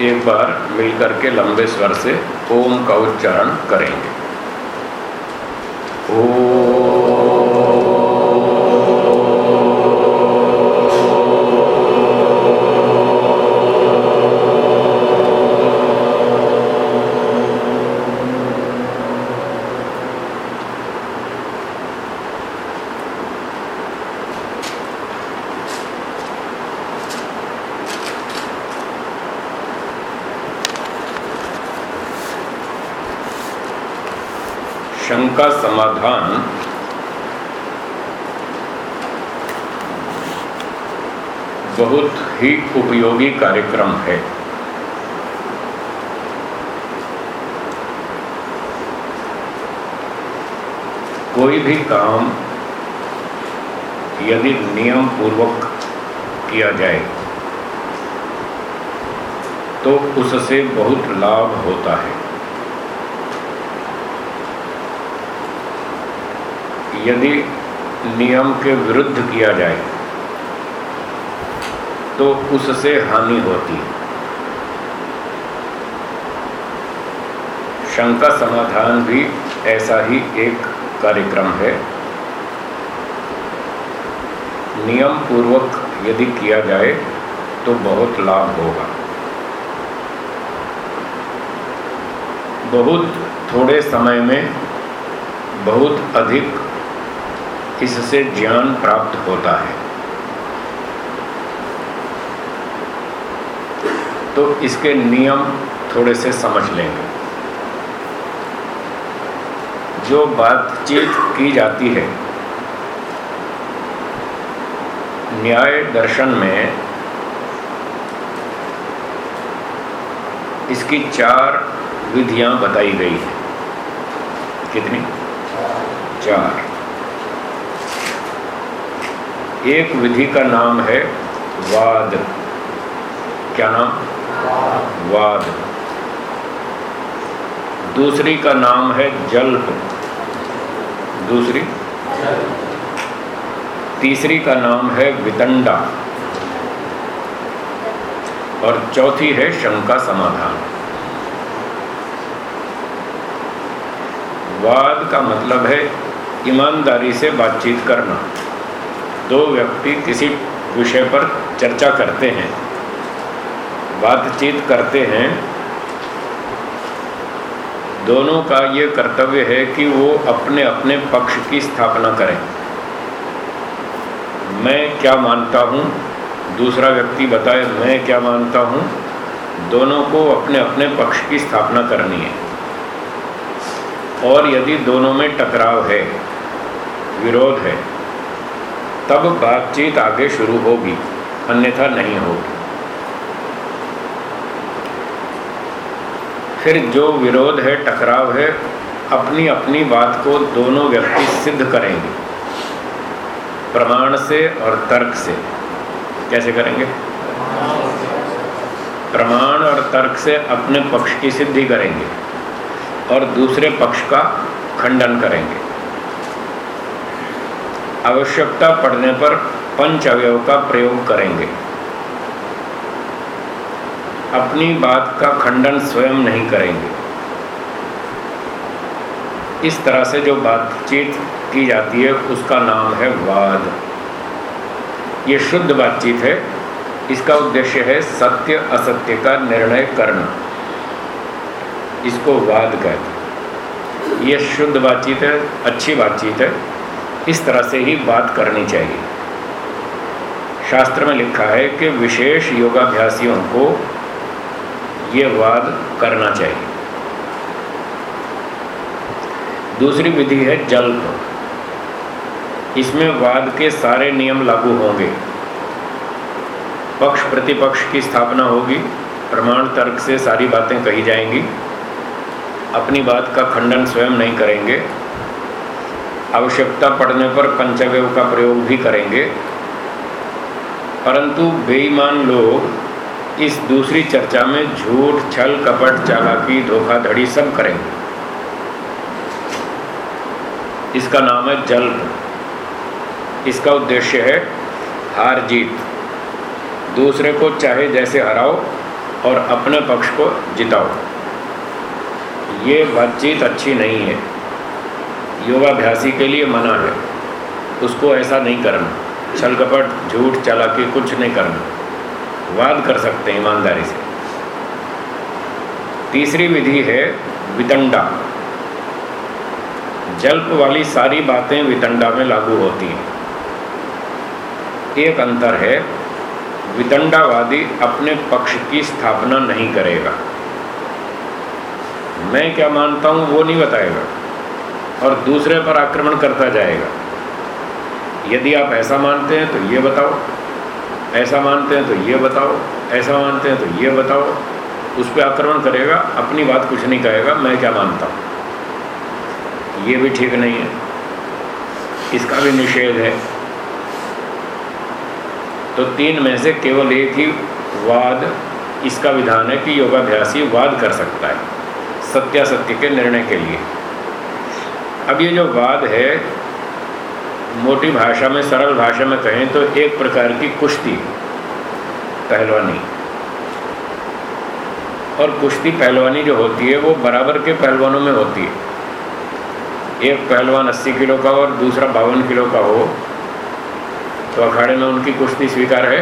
एक बार मिलकर के लंबे स्वर से ओम का उच्चारण करेंगे। ओ शंका समाधान ही उपयोगी कार्यक्रम है। कोई भी काम यदि नियम पूर्वक किया जाए तो उससे बहुत लाभ होता है। यदि नियम के विरुद्ध किया जाए तो उससे हानि होती है। शंका समाधान भी ऐसा ही एक कार्यक्रम है। नियम पूर्वक यदि किया जाए तो बहुत लाभ होगा। बहुत थोड़े समय में बहुत अधिक इससे ज्ञान प्राप्त होता है। तो इसके नियम थोड़े से समझ लेंगे। जो बातचीत की जाती है, न्याय दर्शन में इसकी चार विधियाँ बताई गई हैं। कितनी? चार। एक विधि का नाम है वाद। क्या नाम? वाद। दूसरी का नाम है जल्प। दूसरी? तीसरी का नाम है वितंडा। और चौथी है शंका समाधान। वाद का मतलब है ईमानदारी से बातचीत करना। दो व्यक्ति किसी विषय पर चर्चा करते हैं। बातचीत करते हैं, दोनों का ये कर्तव्य है कि वो अपने अपने पक्ष की स्थापना करें। मैं क्या मानता हूँ? दूसरा व्यक्ति बताए, मैं क्या मानता हूँ? दोनों को अपने अपने पक्ष की स्थापना करनी है। और यदि दोनों में टकराव है, विरोध है, तब बातचीत आगे शुरू होगी, अन्यथा नहीं होगी। फिर जो विरोध है, टकराव है अपनी अपनी बात को दोनों व्यक्ति सिद्ध करेंगे। प्रमाण से और तर्क से। कैसे करेंगे? प्रमाण और तर्क से अपने पक्ष की सिद्धि करेंगे और दूसरे पक्ष का खंडन करेंगे। आवश्यकता पड़ने पर पंच अवयव का प्रयोग करेंगे। अपनी बात का खंडन स्वयं नहीं करेंगे। इस तरह से जो बातचीत की जाती है, उसका नाम है वाद। ये शुद्ध बातचीत है। इसका उद्देश्य है सत्य, असत्य का निर्णय करना। इसको वाद कहते हैं। ये शुद्ध बातचीत है, अच्छी बातचीत है। इस तरह से ही बात करनी चाहिए। शास्त्र में लिखा है कि विशेष योगाभ्यासियों को ये वाद करना चाहिए। दूसरी विधि है जल्प। इसमें वाद के सारे नियम लागू होंगे। पक्ष प्रतिपक्ष की स्थापना होगी, प्रमाण तर्क से सारी बातें कही जाएँगी। अपनी बात का खंडन स्वयं नहीं करेंगे। आवश्यकता पड़ने पर पंचव्यव का प्रयोग भी करेंगे। परंतु बेईमान लोग इस दूसरी चर्चा में झूठ, छल, कपट, चालाकी, धोखाधड़ी सब करेंगे। इसका नाम है जल्प इसका उद्देश्य है हार जीत। दूसरे को चाहे जैसे हराओ और अपने पक्ष को जिताओ। ये बातचीत अच्छी नहीं है। योगाभ्यासी के लिए मना है। उसको ऐसा नहीं करना। छल, कपट, झूठ, चालाकी कुछ नहीं करना। वाद कर सकते हैं ईमानदारी से। तीसरी विधि है वितंडा जल्प वाली सारी बातें वितंडा में लागू होती हैं। एक अंतर है वितंडावादी अपने पक्ष की स्थापना नहीं करेगा। मैं क्या मानता हूँ वो नहीं बताएगा, और दूसरे पर आक्रमण करता जाएगा। यदि आप ऐसा मानते हैं तो ये बताओ। ऐसा मानते हैं तो ये बताओ, ऐसा मानते हैं तो ये बताओ। उस पर आक्रमण करेगा, अपनी बात कुछ नहीं कहेगा, मैं क्या मानता हूँ? ये भी ठीक नहीं है। इसका भी निषेध है। तो तीन में से केवल एक ही वाद, इसका विधान है कि योगाभ्यासी वाद कर सकता है, सत्यासत्य के निर्णय के लिए। अब ये जो वाद है मोटी भाषा में, सरल भाषा में कहें तो एक प्रकार की कुश्ती, पहलवानी। और कुश्ती पहलवानी जो होती है, वो बराबर के पहलवानों में होती है। एक पहलवान 80 किलो का और दूसरा बावन किलो का हो तो अखाड़े में उनकी कुश्ती स्वीकार है?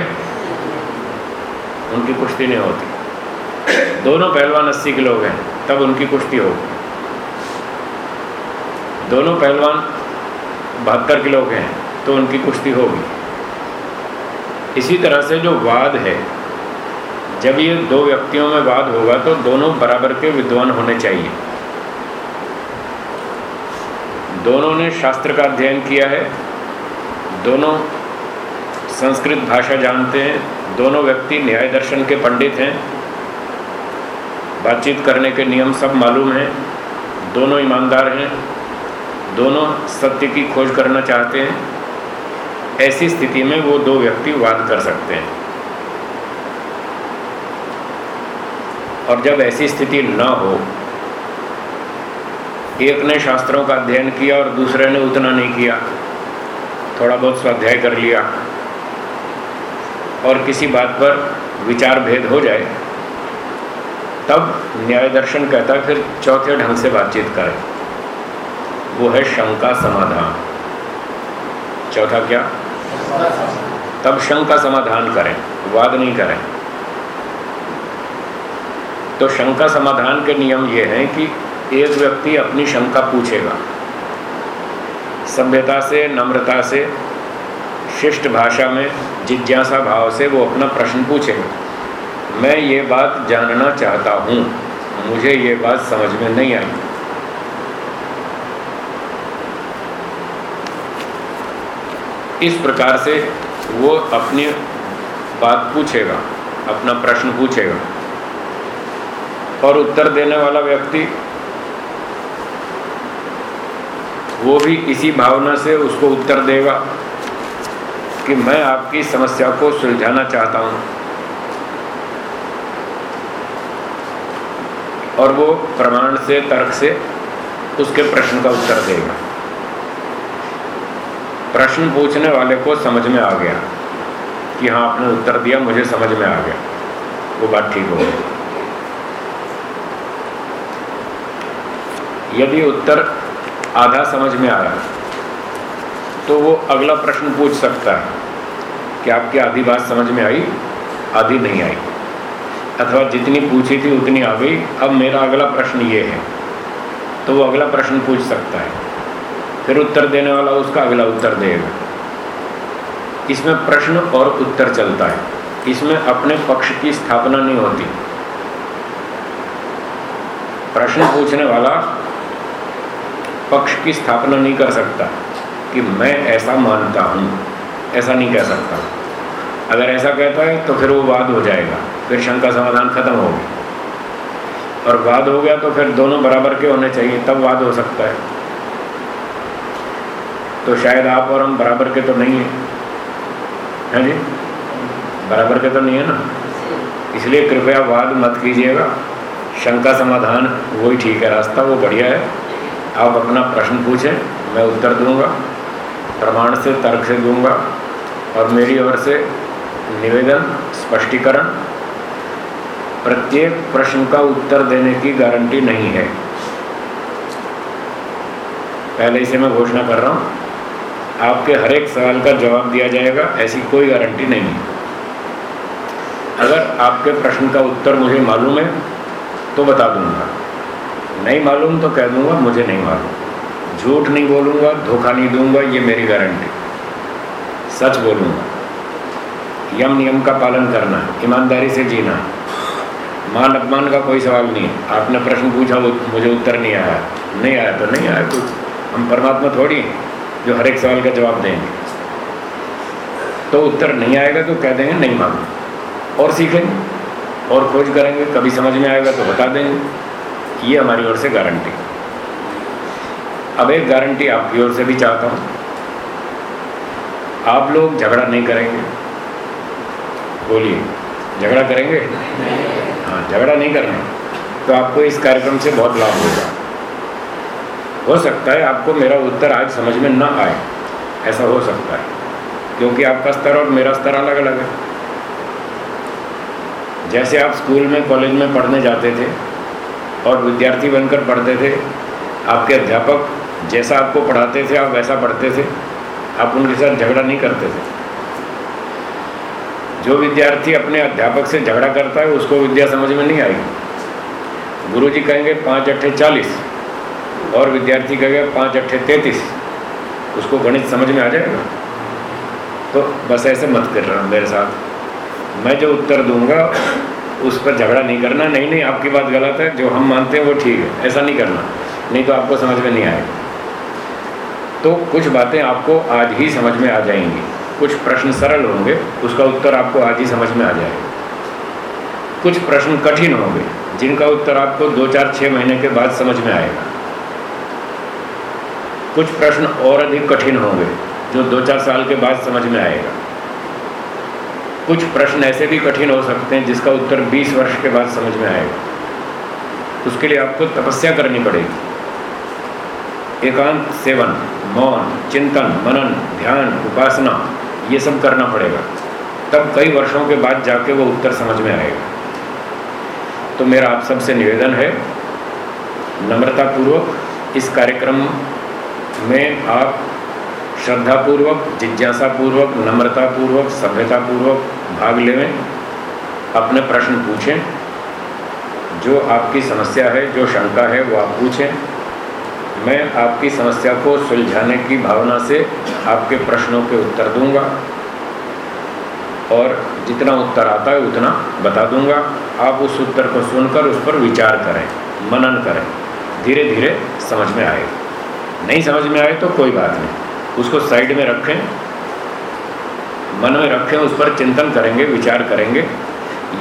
उनकी कुश्ती नहीं होती। दोनों पहलवान 80 किलो के हैं तब उनकी कुश्ती होगी। दोनों पहलवान बहत्तर किलो के हैं तो उनकी कुश्ती होगी। इसी तरह से जो वाद है, जब ये दो व्यक्तियों में वाद होगा तो दोनों बराबर के विद्वान होने चाहिए। दोनों ने शास्त्र का अध्ययन किया है, दोनों संस्कृत भाषा जानते हैं, दोनों व्यक्ति न्याय दर्शन के पंडित हैं, बातचीत करने के नियम सब मालूम हैं, दोनों ईमानदार हैं दोनों सत्य की खोज करना चाहते हैं, ऐसी स्थिति में वो दो व्यक्ति वाद कर सकते हैं। और जब ऐसी स्थिति न हो, एक ने शास्त्रों का अध्ययन किया और दूसरे ने उतना नहीं किया, थोड़ा बहुत स्वाध्याय कर लिया, और किसी बात पर विचार भेद हो जाए, तब न्याय दर्शन कहता फिर चौथे ढंग से बातचीत करें। वो है शंका समाधान। चौथा क्या? तब शंका समाधान करें, वाद नहीं करें। तो शंका समाधान के नियम ये हैं कि एक व्यक्ति अपनी शंका पूछेगा। सभ्यता से, नम्रता से, शिष्ट भाषा में, जिज्ञासा भाव से वो अपना प्रश्न पूछेगा। मैं ये बात जानना चाहता हूँ, मुझे ये बात समझ में नहीं आई। इस प्रकार से वो अपनी बात पूछेगा, अपना प्रश्न पूछेगा। और उत्तर देने वाला व्यक्ति वो भी इसी भावना से उसको उत्तर देगा कि मैं आपकी समस्या को सुलझाना चाहता हूँ। और वो प्रमाण से, तर्क से उसके प्रश्न का उत्तर देगा। प्रश्न पूछने वाले को समझ में आ गया कि हाँ आपने उत्तर दिया, मुझे समझ में आ गया। वो बात ठीक हो गई। यदि उत्तर आधा समझ में आया तो वो अगला प्रश्न पूछ सकता है कि आपकी आधी बात समझ में आई, आधी नहीं आई। अथवा जितनी पूछी थी उतनी आ गई। अब मेरा अगला प्रश्न ये है तो वो अगला प्रश्न पूछ सकता है। फिर उत्तर देने वाला उसका अगला उत्तर देगा। इसमें प्रश्न और उत्तर चलता है। इसमें अपने पक्ष की स्थापना नहीं होती। प्रश्न पूछने वाला पक्ष की स्थापना नहीं कर सकता कि मैं ऐसा मानता हूँ, ऐसा नहीं कह सकता। अगर ऐसा कहता है तो फिर वो वाद हो जाएगा, फिर शंका समाधान खत्म हो गया और वाद हो गया तो फिर दोनों बराबर के होने चाहिए, तब वाद हो सकता है। तो शायद आप और हम बराबर के तो नहीं हैं। हैं जी? बराबर के तो नहीं है ना? इसलिए कृपया वाद मत कीजिएगा। शंका समाधान वही ठीक है। रास्ता वो बढ़िया है। आप अपना प्रश्न पूछें, मैं उत्तर दूँगा, प्रमाण से तर्क से दूँगा, और मेरी ओर से निवेदन, स्पष्टीकरण। प्रत्येक प्रश्न का उत्तर देने की गारंटी नहीं है। पहले इसे मैं घोषणा कर रहा हूँ। आपके हर एक सवाल का जवाब दिया जाएगा, ऐसी कोई गारंटी नहीं है। अगर आपके प्रश्न का उत्तर मुझे मालूम है तो बता दूँगा। नहीं मालूम तो कह दूँगा, मुझे नहीं मालूम। झूठ नहीं बोलूँगा, धोखा नहीं दूँगा, ये मेरी गारंटी। सच बोलूँगा यम नियम का पालन करना, ईमानदारी से जीना, मान अपमान का कोई सवाल नहीं है। आपने प्रश्न पूछा मुझे उत्तर नहीं आया। नहीं आया तो नहीं आया कुछ हम परमात्मा थोड़ी जो हर एक सवाल का जवाब देंगे तो उत्तर नहीं आएगा तो कह देंगे नहीं मालूम और सीखेंगे और खोज करेंगे, कभी समझ में आएगा तो बता देंगे ये हमारी ओर से गारंटी। अब एक गारंटी आपकी ओर से भी चाहता हूँ। आप लोग झगड़ा नहीं करेंगे। बोलिए, झगड़ा करेंगे? हाँ झगड़ा नहीं करना तो आपको इस कार्यक्रम से बहुत लाभ होगा। हो सकता है आपको मेरा उत्तर आज समझ में ना आए। ऐसा हो सकता है, क्योंकि आपका स्तर और मेरा स्तर अलग अलग है। जैसे आप स्कूल में, कॉलेज में पढ़ने जाते थे और विद्यार्थी बनकर पढ़ते थे, आपके अध्यापक जैसा आपको पढ़ाते थे, आप वैसा पढ़ते थे, आप उनके साथ झगड़ा नहीं करते थे। जो विद्यार्थी अपने अध्यापक से झगड़ा करता है, उसको विद्या समझ में नहीं आएगी। गुरु जी कहेंगे, पाँच अट्ठे चालीस। और विद्यार्थी कहेंगे पाँच अट्ठे तैंतीस। उसको गणित समझ में आ जाएगा? तो बस ऐसे मत कर रहा मेरे साथ। मैं जो उत्तर दूँगा, उस पर झगड़ा नहीं करना। नहीं नहीं, आपकी बात गलत है। जो हम मानते हैं, वो ठीक है। ऐसा नहीं करना। नहीं तो आपको समझ में नहीं आएगा। तो कुछ बातें आपको आज ही समझ में आ जाएँगी। कुछ प्रश्न सरल होंगे, उसका उत्तर आपको आज ही समझ में आ जाएगा। कुछ प्रश्न कठिन होंगे, जिनका उत्तर आपको दो चार छः महीने के बाद समझ में आएगा। कुछ प्रश्न और अधिक कठिन होंगे, जो दो चार साल के बाद समझ में आएगा। कुछ प्रश्न ऐसे भी कठिन हो सकते हैं, जिसका उत्तर 20 वर्ष के बाद समझ में आएगा। उसके लिए आपको तपस्या करनी पड़ेगी। एकांत सेवन, मौन, चिंतन, मनन, ध्यान, उपासना, ये सब करना पड़ेगा। तब कई वर्षों के बाद जाके वो उत्तर समझ में आएगा। तो मेरा आप सबसे निवेदन है, नम्रतापूर्वक इस कार्यक्रम में आप श्रद्धापूर्वक, जिज्ञासापूर्वक, नम्रतापूर्वक, सभ्यतापूर्वक भाग लें अपने प्रश्न पूछें। जो आपकी समस्या है, जो शंका है, वो आप पूछें। मैं आपकी समस्या को सुलझाने की भावना से आपके प्रश्नों के उत्तर दूँगा। और जितना उत्तर आता है, उतना बता दूँगा। आप उस उत्तर को सुनकर उस पर विचार करें, मनन करें। धीरे धीरे समझ में आएगा। नहीं समझ में आए तो कोई बात नहीं। उसको साइड में रखें, मन में रखें, उस पर चिंतन करेंगे, विचार करेंगे।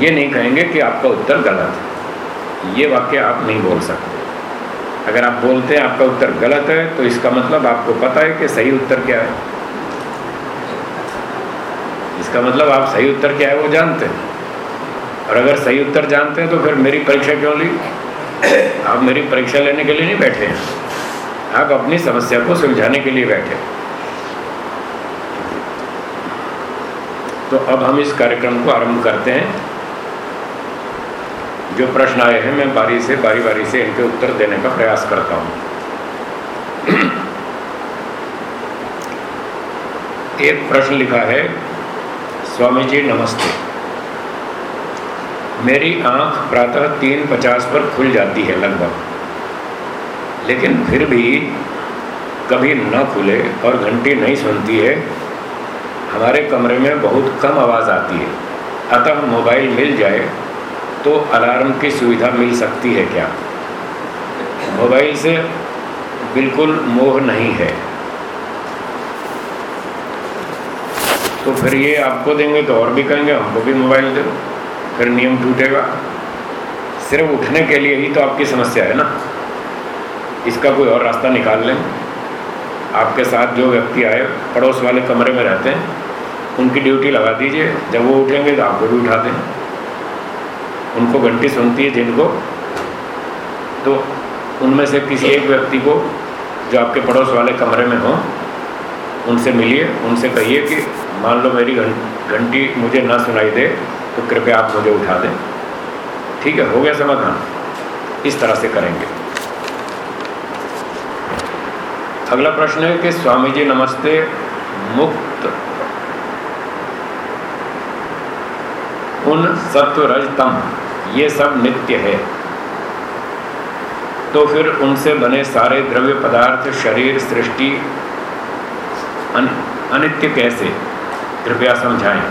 ये नहीं कहेंगे कि आपका उत्तर गलत है। ये वाक्य आप नहीं बोल सकते। अगर आप बोलते हैं आपका उत्तर गलत है तो इसका मतलब आपको पता है कि सही उत्तर क्या है। इसका मतलब आप सही उत्तर क्या है वो जानते हैं। और अगर सही उत्तर जानते हैं तो फिर मेरी परीक्षा क्यों ली? आप मेरी परीक्षा लेने के लिए नहीं बैठे हैं। आप अपनी समस्या को सुलझाने के लिए बैठे। तो अब हम इस कार्यक्रम को आरंभ करते हैं। जो प्रश्न आए हैं, मैं बारी से बारी बारी से इनके उत्तर देने का प्रयास करता हूँ। एक प्रश्न लिखा है स्वामी जी नमस्ते। मेरी आँख प्रातः तीन पचास पर खुल जाती है लगभग। लेकिन फिर भी कभी न खुले और घंटी नहीं सुनती है। हमारे कमरे में बहुत कम आवाज़ आती है। अतः मोबाइल मिल जाए तो अलार्म की सुविधा मिल सकती है क्या? मोबाइल से बिल्कुल मोह नहीं है। तो फिर ये आपको देंगे तो और भी कहेंगे, हमको भी मोबाइल दो। फिर नियम टूटेगा। सिर्फ़ उठने के लिए ही तो आपकी समस्या है ना? इसका कोई और रास्ता निकाल लें। आपके साथ जो व्यक्ति आए, पड़ोस वाले कमरे में रहते हैं, उनकी ड्यूटी लगा दीजिए। जब वो उठेंगे तो आपको भी उठा दें। उनको घंटी सुनती है जिनको। तो उनमें से किसी एक व्यक्ति को, जो आपके पड़ोस वाले कमरे में हो, उनसे मिलिए। उनसे कहिए कि, मान लो मेरी घंटी मुझे ना सुनाई दे तो कृपया आप मुझे उठा दें। ठीक है, हो गया समाधान। इस तरह से करेंगे। अगला प्रश्न है कि स्वामी जी नमस्ते, मुक्त उन सत्व रजतम ये सब नित्य है। तो फिर उनसे बने सारे द्रव्य पदार्थ, शरीर, सृष्टि अनित्य कैसे? कृपया समझाएँ।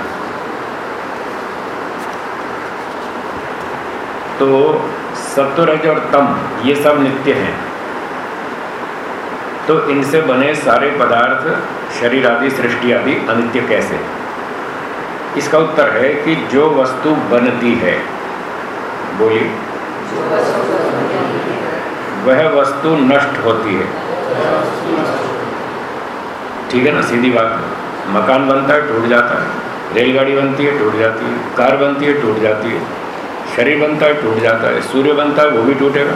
तो सत्वरज और तम ये सब नित्य हैं। तो इनसे बने सारे पदार्थ, शरीर आदि, सृष्टि आदि अनित्य कैसे? इसका उत्तर है कि जो वस्तु बनती है बोली वह वस्तु नष्ट होती है। ठीक है ना, सीधी बात मकान बनता है, टूट जाता है। रेलगाड़ी बनती है, टूट जाती है। कार बनती है, टूट जाती है। शरीर बनता है, टूट जाता है। सूर्य बनता है, वो भी टूटेगा।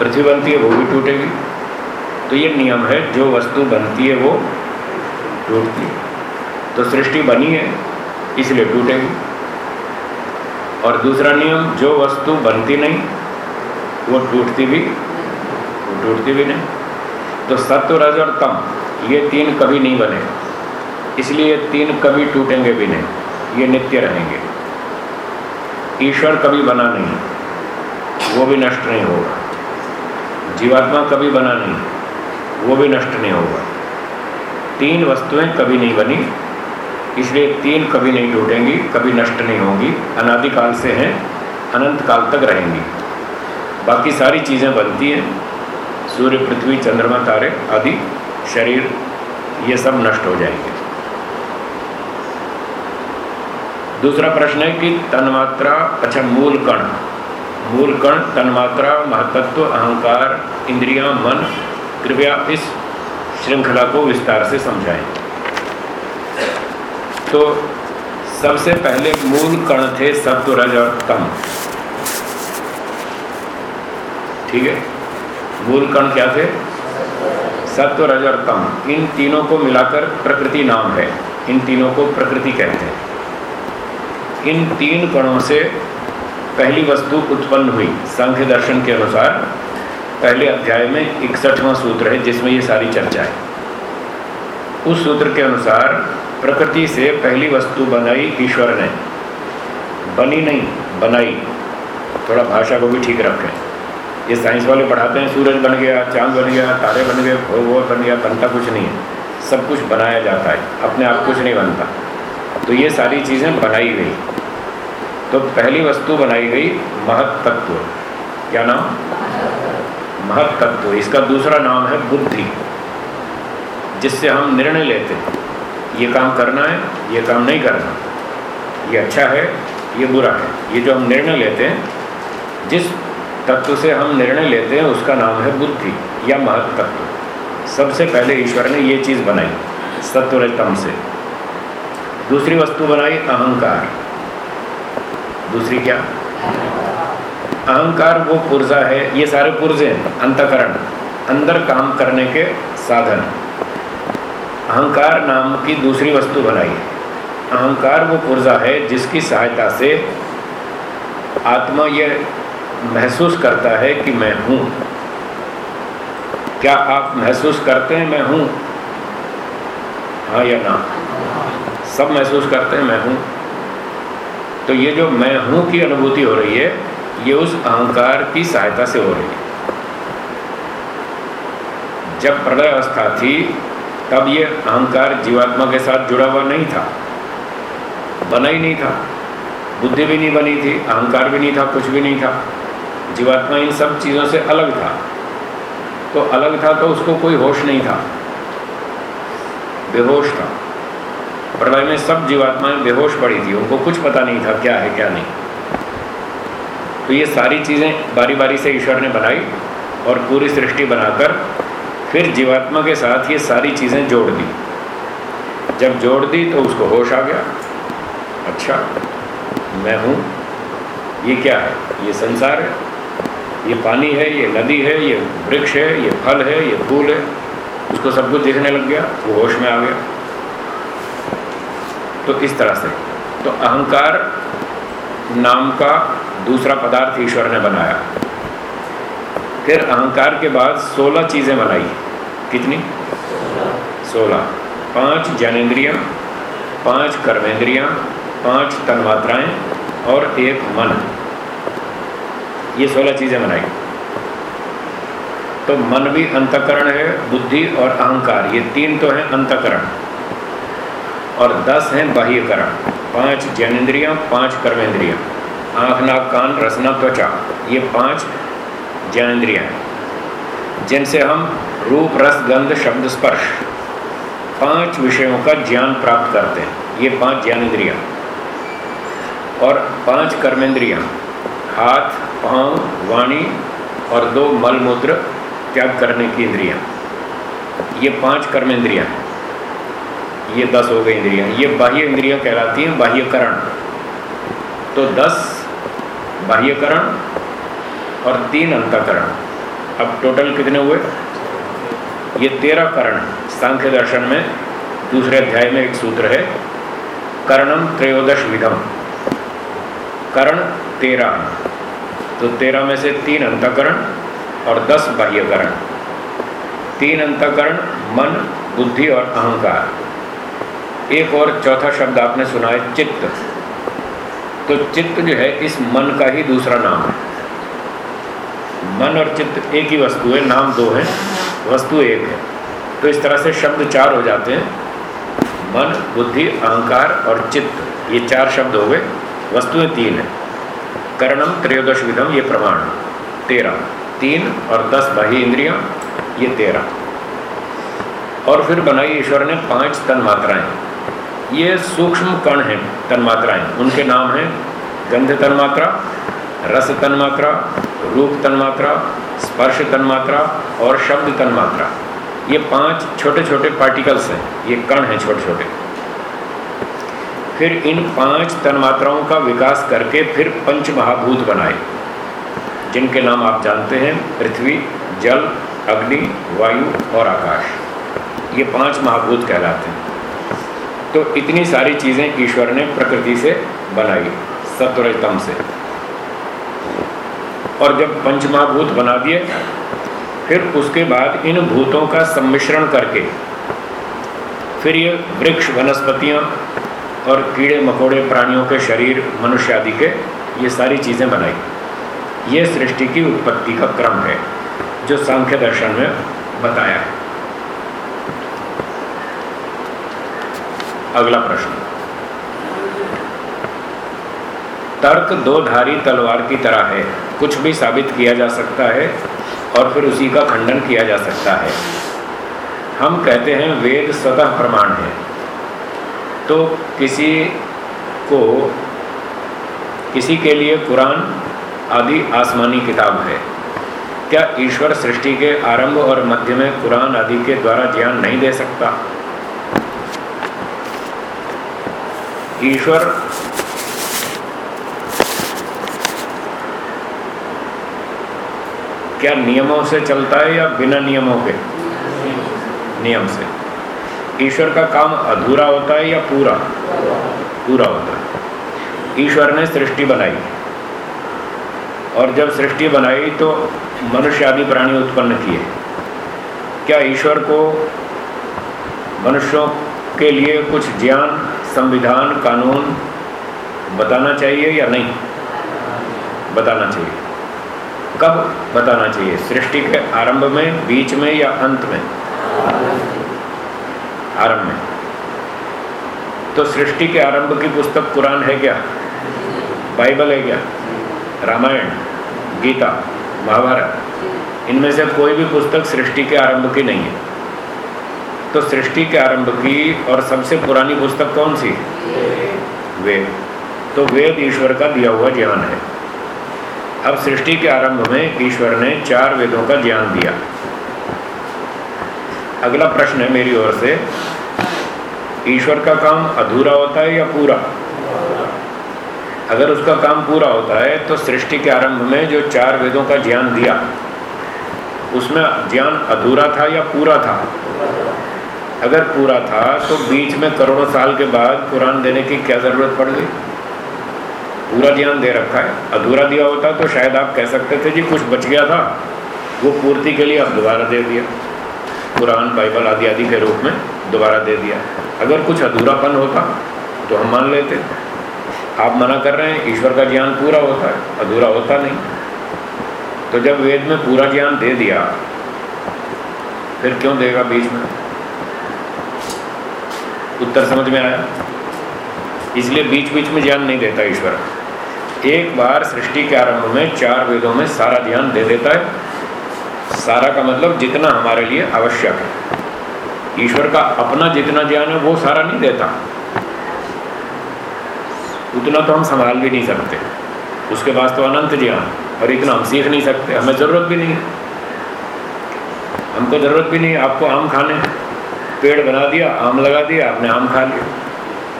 पृथ्वी बनती है, वो भी टूटेगी। तो ये नियम है, जो वस्तु बनती है वो टूटती है। तो सृष्टि बनी है, इसलिए टूटेगी। और दूसरा नियम, जो वस्तु बनती नहीं, वो टूटती भी वो टूटती भी नहीं। तो सत्व, रज और तम, ये तीन कभी नहीं बने। इसलिए तीन कभी टूटेंगे भी नहीं, ये नित्य रहेंगे। ईश्वर कभी बना नहीं, वो भी नष्ट नहीं होगा। जीवात्मा कभी बना नहीं। वो भी नष्ट नहीं होगा। तीन वस्तुएँ कभी नहीं बनी, इसलिए तीन कभी नहीं टूटेंगी, कभी नष्ट नहीं होंगी, अनादिकाल से हैं अनंत काल तक रहेंगी। बाकी सारी चीज़ें बनती हैं, सूर्य, पृथ्वी, चंद्रमा, तारे, आदि, शरीर, ये सब नष्ट हो जाएँगे। दूसरा प्रश्न है कि तन्मात्रा अच्छा मूल कण मूल कण तन्मात्रा, महतत्व, अहंकार, इंद्रियाँ, मन कृपया इस श्रृंखला को विस्तार से समझाएँ। तो सबसे पहले मूल कण थे सत्व रज और तम। ठीक है? मूल कण क्या थे? सत्व रज और तम। इन तीनों को मिलाकर प्रकृति नाम है। इन तीनों को प्रकृति कहते हैं। इन तीन कणों से पहली वस्तु उत्पन्न हुई सांख्य दर्शन के अनुसार। पहले अध्याय में इकसठवां सूत्र है, जिसमें ये सारी चर्चा है। उस सूत्र के अनुसार प्रकृति से पहली वस्तु बनाई ईश्वर ने। बनी नहीं, बनाई। थोड़ा भाषा को भी ठीक रखें। ये साइंस वाले पढ़ाते हैं, सूरज बन गया, चाँद बन गया, तारे बन गए वो बन गया, बनता कुछ नहीं है। सब कुछ बनाया जाता है, अपने आप कुछ नहीं बनता। तो ये सारी चीज़ें बनाई गई। तो पहली वस्तु बनाई गई महत तत्व क्या नाम? महत तत्व इसका दूसरा नाम है बुद्धि, जिससे हम निर्णय लेते हैं, ये काम करना है, ये काम नहीं करना, ये अच्छा है, ये बुरा है, ये जो हम निर्णय लेते हैं, जिस तत्व से हम निर्णय लेते हैं, उसका नाम है बुद्धि या महत तत्व सबसे पहले ईश्वर ने ये चीज़ बनाई सत्वरतम से। दूसरी वस्तु बनाई अहंकार। दूसरी क्या? अहंकार वो पुर्जा है, ये सारे पुर्जे हैं, अंतकरण, अंदर काम करने के साधन। अहंकार नाम की दूसरी वस्तु बनाई अहंकार वो पुर्जा है जिसकी सहायता से आत्मा ये महसूस करता है कि मैं हूँ। क्या आप महसूस करते हैं मैं हूँ? हाँ या ना? सब महसूस करते हैं मैं हूँ। तो ये जो मैं हूँ की अनुभूति हो रही है ये उस अहंकार की सहायता से हो रही है। जब प्रलय अवस्था थी, तब ये अहंकार जीवात्मा के साथ जुड़ा हुआ नहीं था। बना ही नहीं था। बुद्धि भी नहीं बनी थी, अहंकार भी नहीं था, कुछ भी नहीं था। जीवात्मा इन सब चीज़ों से अलग था। तो अलग था तो उसको कोई होश नहीं था। बेहोश था। प्रलय में सब जीवात्माएँ बेहोश पड़ी थी। उनको कुछ पता नहीं था क्या है, क्या नहीं। तो ये सारी चीज़ें बारी बारी से ईश्वर ने बनाई और पूरी सृष्टि बनाकर फिर जीवात्मा के साथ ये सारी चीज़ें जोड़ दी। जब जोड़ दी तो उसको होश आ गया। अच्छा मैं हूँ। ये क्या है? ये संसार है। ये पानी है, ये नदी है, ये वृक्ष है, ये फल है, ये फूल है। उसको सब कुछ देखने लग गया, वो होश में आ गया। तो इस तरह से। तो अहंकार नाम का दूसरा पदार्थ ईश्वर ने बनाया। फिर अहंकार के बाद सोलह चीज़ें बनाई। कितनी? सोलह। पाँच ज्ञानेन्द्रियाँ पाँच कर्मेंद्रियाँ, पाँच तन्मात्राएँ और एक मन। ये सोलह चीज़ें बनाई। तो मन भी अंतकरण है, बुद्धि और अहंकार, ये तीन तो हैं अंतकरण। और दस हैं बाह्यकरण। पाँच ज्ञानेन्द्रियाँ पाँच कर्मेंद्रियाँ। आँख, नाक, कान रसना त्वचा, ये पाँच ज्ञानेन्द्रियाँ हैं, जिनसे हम रूप, रस, गंध, शब्द, स्पर्श, पाँच विषयों का ज्ञान प्राप्त करते हैं। ये पाँच ज्ञानेन्द्रियाँ। और पाँच कर्मेंद्रियाँ, हाथ, पाँव, वाणी और दो मलमूत्र त्याग करने की इंद्रियाँ। ये पाँच कर्मेंद्रियाँ ये दस हो गई इंद्रियाँ। ये बाह्य इंद्रियाँ कहलाती हैं, बाह्यकरण। तो दस बाह्यकरण और तीन अंतकरण। अब टोटल कितने हुए? ये तेरह करण सांख्य दर्शन में, दूसरे अध्याय में एक सूत्र है कर्णम त्रयोदश विधम करण तेरह। तो तेरह में से तीन अंतकरण और दस बाह्यकरण। तीन अंतकरण, मन, बुद्धि और अहंकार। एक और चौथा शब्द आपने सुना है, चित्त। तो चित्त जो है इस मन का ही दूसरा नाम है। मन और चित्त एक ही वस्तु है, नाम दो है, वस्तु एक है। तो इस तरह से शब्द चार हो जाते हैं। मन, बुद्धि, अहंकार और चित्त, ये चार शब्द हो गए, वस्तुएँ तीन है। कर्णम, त्रयोदश विधम, ये प्रमाण। तेरह। तीन और दस बाह्य इंद्रियाँ, ये तेरह। और फिर बनाई ईश्वर ने पाँच तन मात्राएँ ये सूक्ष्म कण हैं तन मात्राएँ उनके नाम हैं गंध तन्मात्रा, रस तन्मात्रा, रूप तन्मात्रा, स्पर्श तन्मात्रा और शब्द तन्मात्रा। ये पाँच छोटे छोटे पार्टिकल्स हैं। ये कण हैं छोटे छोटे फिर इन पाँच तन्मात्राओं का विकास करके फिर पंच महाभूत बनाए, जिनके नाम आप जानते हैं, पृथ्वी, जल, अग्नि, वायु और आकाश। ये पाँच महाभूत कहलाते हैं। तो इतनी सारी चीज़ें ईश्वर ने प्रकृति से बनाई सत्वरतम से। और जब पंच महाभूत बना दिए, फिर उसके बाद इन भूतों का सम्मिश्रण करके, फिर ये वृक्ष, वनस्पतियाँ और कीड़े, मकोड़े, प्राणियों के शरीर, मनुष्य आदि के ये सारी चीज़ें बनाई। ये सृष्टि की उत्पत्ति का क्रम है, जो सांख्य दर्शन में बताया है। अगला प्रश्न। तर्क दो धारी तलवार की तरह है। कुछ भी साबित किया जा सकता है और फिर उसी का खंडन किया जा सकता है। हम कहते हैं वेद स्वतः प्रमाण है। तो किसी को, किसी के लिए कुरान आदि आसमानी किताब है। क्या ईश्वर सृष्टि के आरंभ और मध्य में कुरान आदि के द्वारा ज्ञान नहीं दे सकता? ईश्वर। क्या नियमों से चलता है या बिना नियमों के? नियम से। ईश्वर का काम अधूरा होता है या पूरा? पूरा होता है। ईश्वर ने सृष्टि बनाई। और जब सृष्टि बनाई तो मनुष्य आदि प्राणी उत्पन्न किए। क्या ईश्वर को मनुष्यों के लिए कुछ ज्ञान संविधान, कानून बताना चाहिए या नहीं? बताना चाहिए। कब बताना चाहिए? सृष्टि के आरंभ में, बीच में या अंत में? आरंभ में। तो सृष्टि के आरंभ की पुस्तक कुरान है क्या? बाइबल है क्या? रामायण, गीता, महाभारत। इनमें से कोई भी पुस्तक सृष्टि के आरंभ की नहीं है। तो सृष्टि के आरंभ की और सबसे पुरानी पुस्तक कौन सी? वेद। तो वेद ईश्वर का दिया हुआ ज्ञान है। अब सृष्टि के आरंभ में ईश्वर ने चार वेदों का ज्ञान दिया। अगला प्रश्न है मेरी ओर से। ईश्वर का काम अधूरा होता है या पूरा? अगर उसका काम पूरा होता है तो सृष्टि के आरंभ में जो चार वेदों का ज्ञान दिया, उसमें ज्ञान अधूरा था या पूरा था? अगर पूरा था तो बीच में करोड़ों साल के बाद कुरान देने की क्या ज़रूरत पड़ गई? पूरा ज्ञान दे रखा है। अधूरा दिया होता तो शायद आप कह सकते थे जी, कुछ बच गया था। वो पूर्ति के लिए आप दोबारा दे दिया। कुरान, बाइबल आदि आदि के रूप में दोबारा दे दिया। अगर कुछ अधूरापन होता तो हम मान लेते। आप मना कर रहे हैं, ईश्वर का ज्ञान पूरा होता है, अधूरा होता नहीं। तो जब वेद में पूरा ज्ञान दे दिया, फिर क्यों देगा बीच में? उत्तर समझ में आया? इसलिए बीच बीच में ज्ञान नहीं देता ईश्वर। एक बार सृष्टि के आरंभ में चार वेदों में सारा ध्यान दे देता है। सारा का मतलब जितना हमारे लिए आवश्यक है। ईश्वर का अपना जितना ज्ञान है, वो सारा नहीं देता। उतना तो हम संभाल भी नहीं सकते। उसके पास तो अनंत ज्ञान, और इतना हम सीख नहीं सकते। हमें ज़रूरत भी नहीं है। हमको ज़रूरत भी नहीं आपको आम खाने पेड़ बना दिया, आम लगा दिया, आपने आम खा लिया।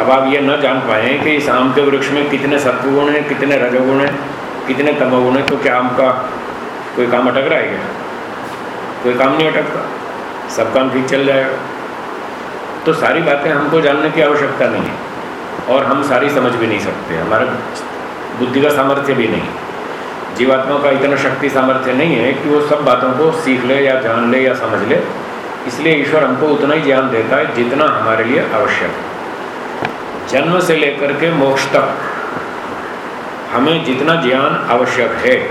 अब आप ये न जान पाए कि इस आम के वृक्ष में कितने सत्वगुण हैं, कितने रजोगुण हैं, कितने तमोगुण हैं तो क्या आम का कोई काम अटक रहा है क्या? कोई काम नहीं अटकता। सब काम ठीक चल जाएगा। तो सारी बातें हमको जानने की आवश्यकता नहीं है, और हम सारी समझ भी नहीं सकते। हमारा बुद्धि का सामर्थ्य भी नहीं। जीवात्मा का इतना शक्ति सामर्थ्य नहीं है कि वो सब बातों को सीख ले या जान ले या समझ ले। इसलिए ईश्वर हमको उतना ही ज्ञान देता है जितना हमारे लिए आवश्यक है। जन्म से लेकर के मोक्ष तक हमें जितना ज्ञान आवश्यक है,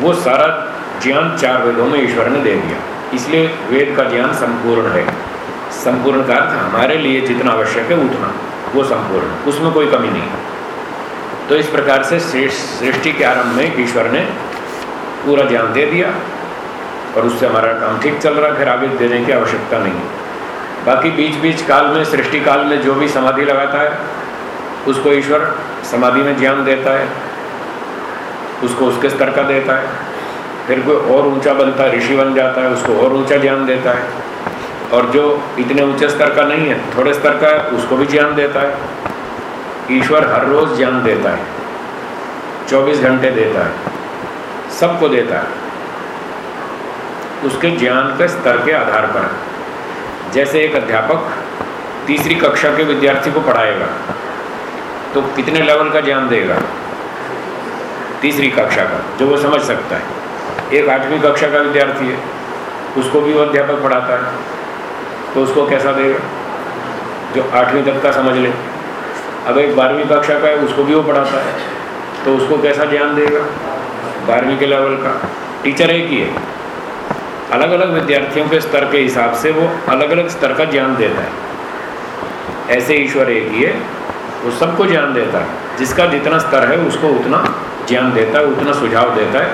वो सारा ज्ञान चार वेदों में ईश्वर ने दे दिया। इसलिए वेद का ज्ञान संपूर्ण है। संपूर्ण का अर्थ हमारे लिए जितना आवश्यक है, उतना, वो संपूर्ण, उसमें कोई कमी नहीं। तो इस प्रकार से सृष्टि के आरंभ में ईश्वर ने पूरा ज्ञान दे दिया। और उससे हमारा काम ठीक चल रहा है फिर आगे देने की आवश्यकता नहीं है। बाकी बीच बीच काल में, सृष्टि काल में जो भी समाधि लगाता है, उसको ईश्वर समाधि में ज्ञान देता है, उसको उसके स्तर का देता है। फिर कोई और ऊँचा बनता है, ऋषि बन जाता है, उसको और ऊँचा ज्ञान देता है। और जो इतने ऊँचे स्तर का नहीं है, थोड़े स्तर का है, उसको भी ज्ञान देता है। ईश्वर हर रोज़ ज्ञान देता है 24 घंटे देता है, सबको देता है। उसके ज्ञान के स्तर के आधार पर है। जैसे एक अध्यापक तीसरी कक्षा के विद्यार्थी को पढ़ाएगा तो कितने लेवल का ज्ञान देगा? तीसरी कक्षा का, जो वो समझ सकता है। एक आठवीं कक्षा का विद्यार्थी है, उसको भी वो अध्यापक पढ़ाता है तो उसको कैसा देगा? जो आठवीं तक का समझ ले। अब एक बारहवीं कक्षा का है, उसको भी वो पढ़ाता है तो उसको कैसा ज्ञान देगा? बारहवीं के लेवल का। टीचर एक ही है। अलग अलग विद्यार्थियों के स्तर के हिसाब से वो अलग अलग स्तर का ज्ञान देता है। ऐसे ईश्वर एक ही है, वो सबको ज्ञान देता है। जिसका जितना स्तर है, उसको उतना ज्ञान देता है, उतना सुझाव देता है।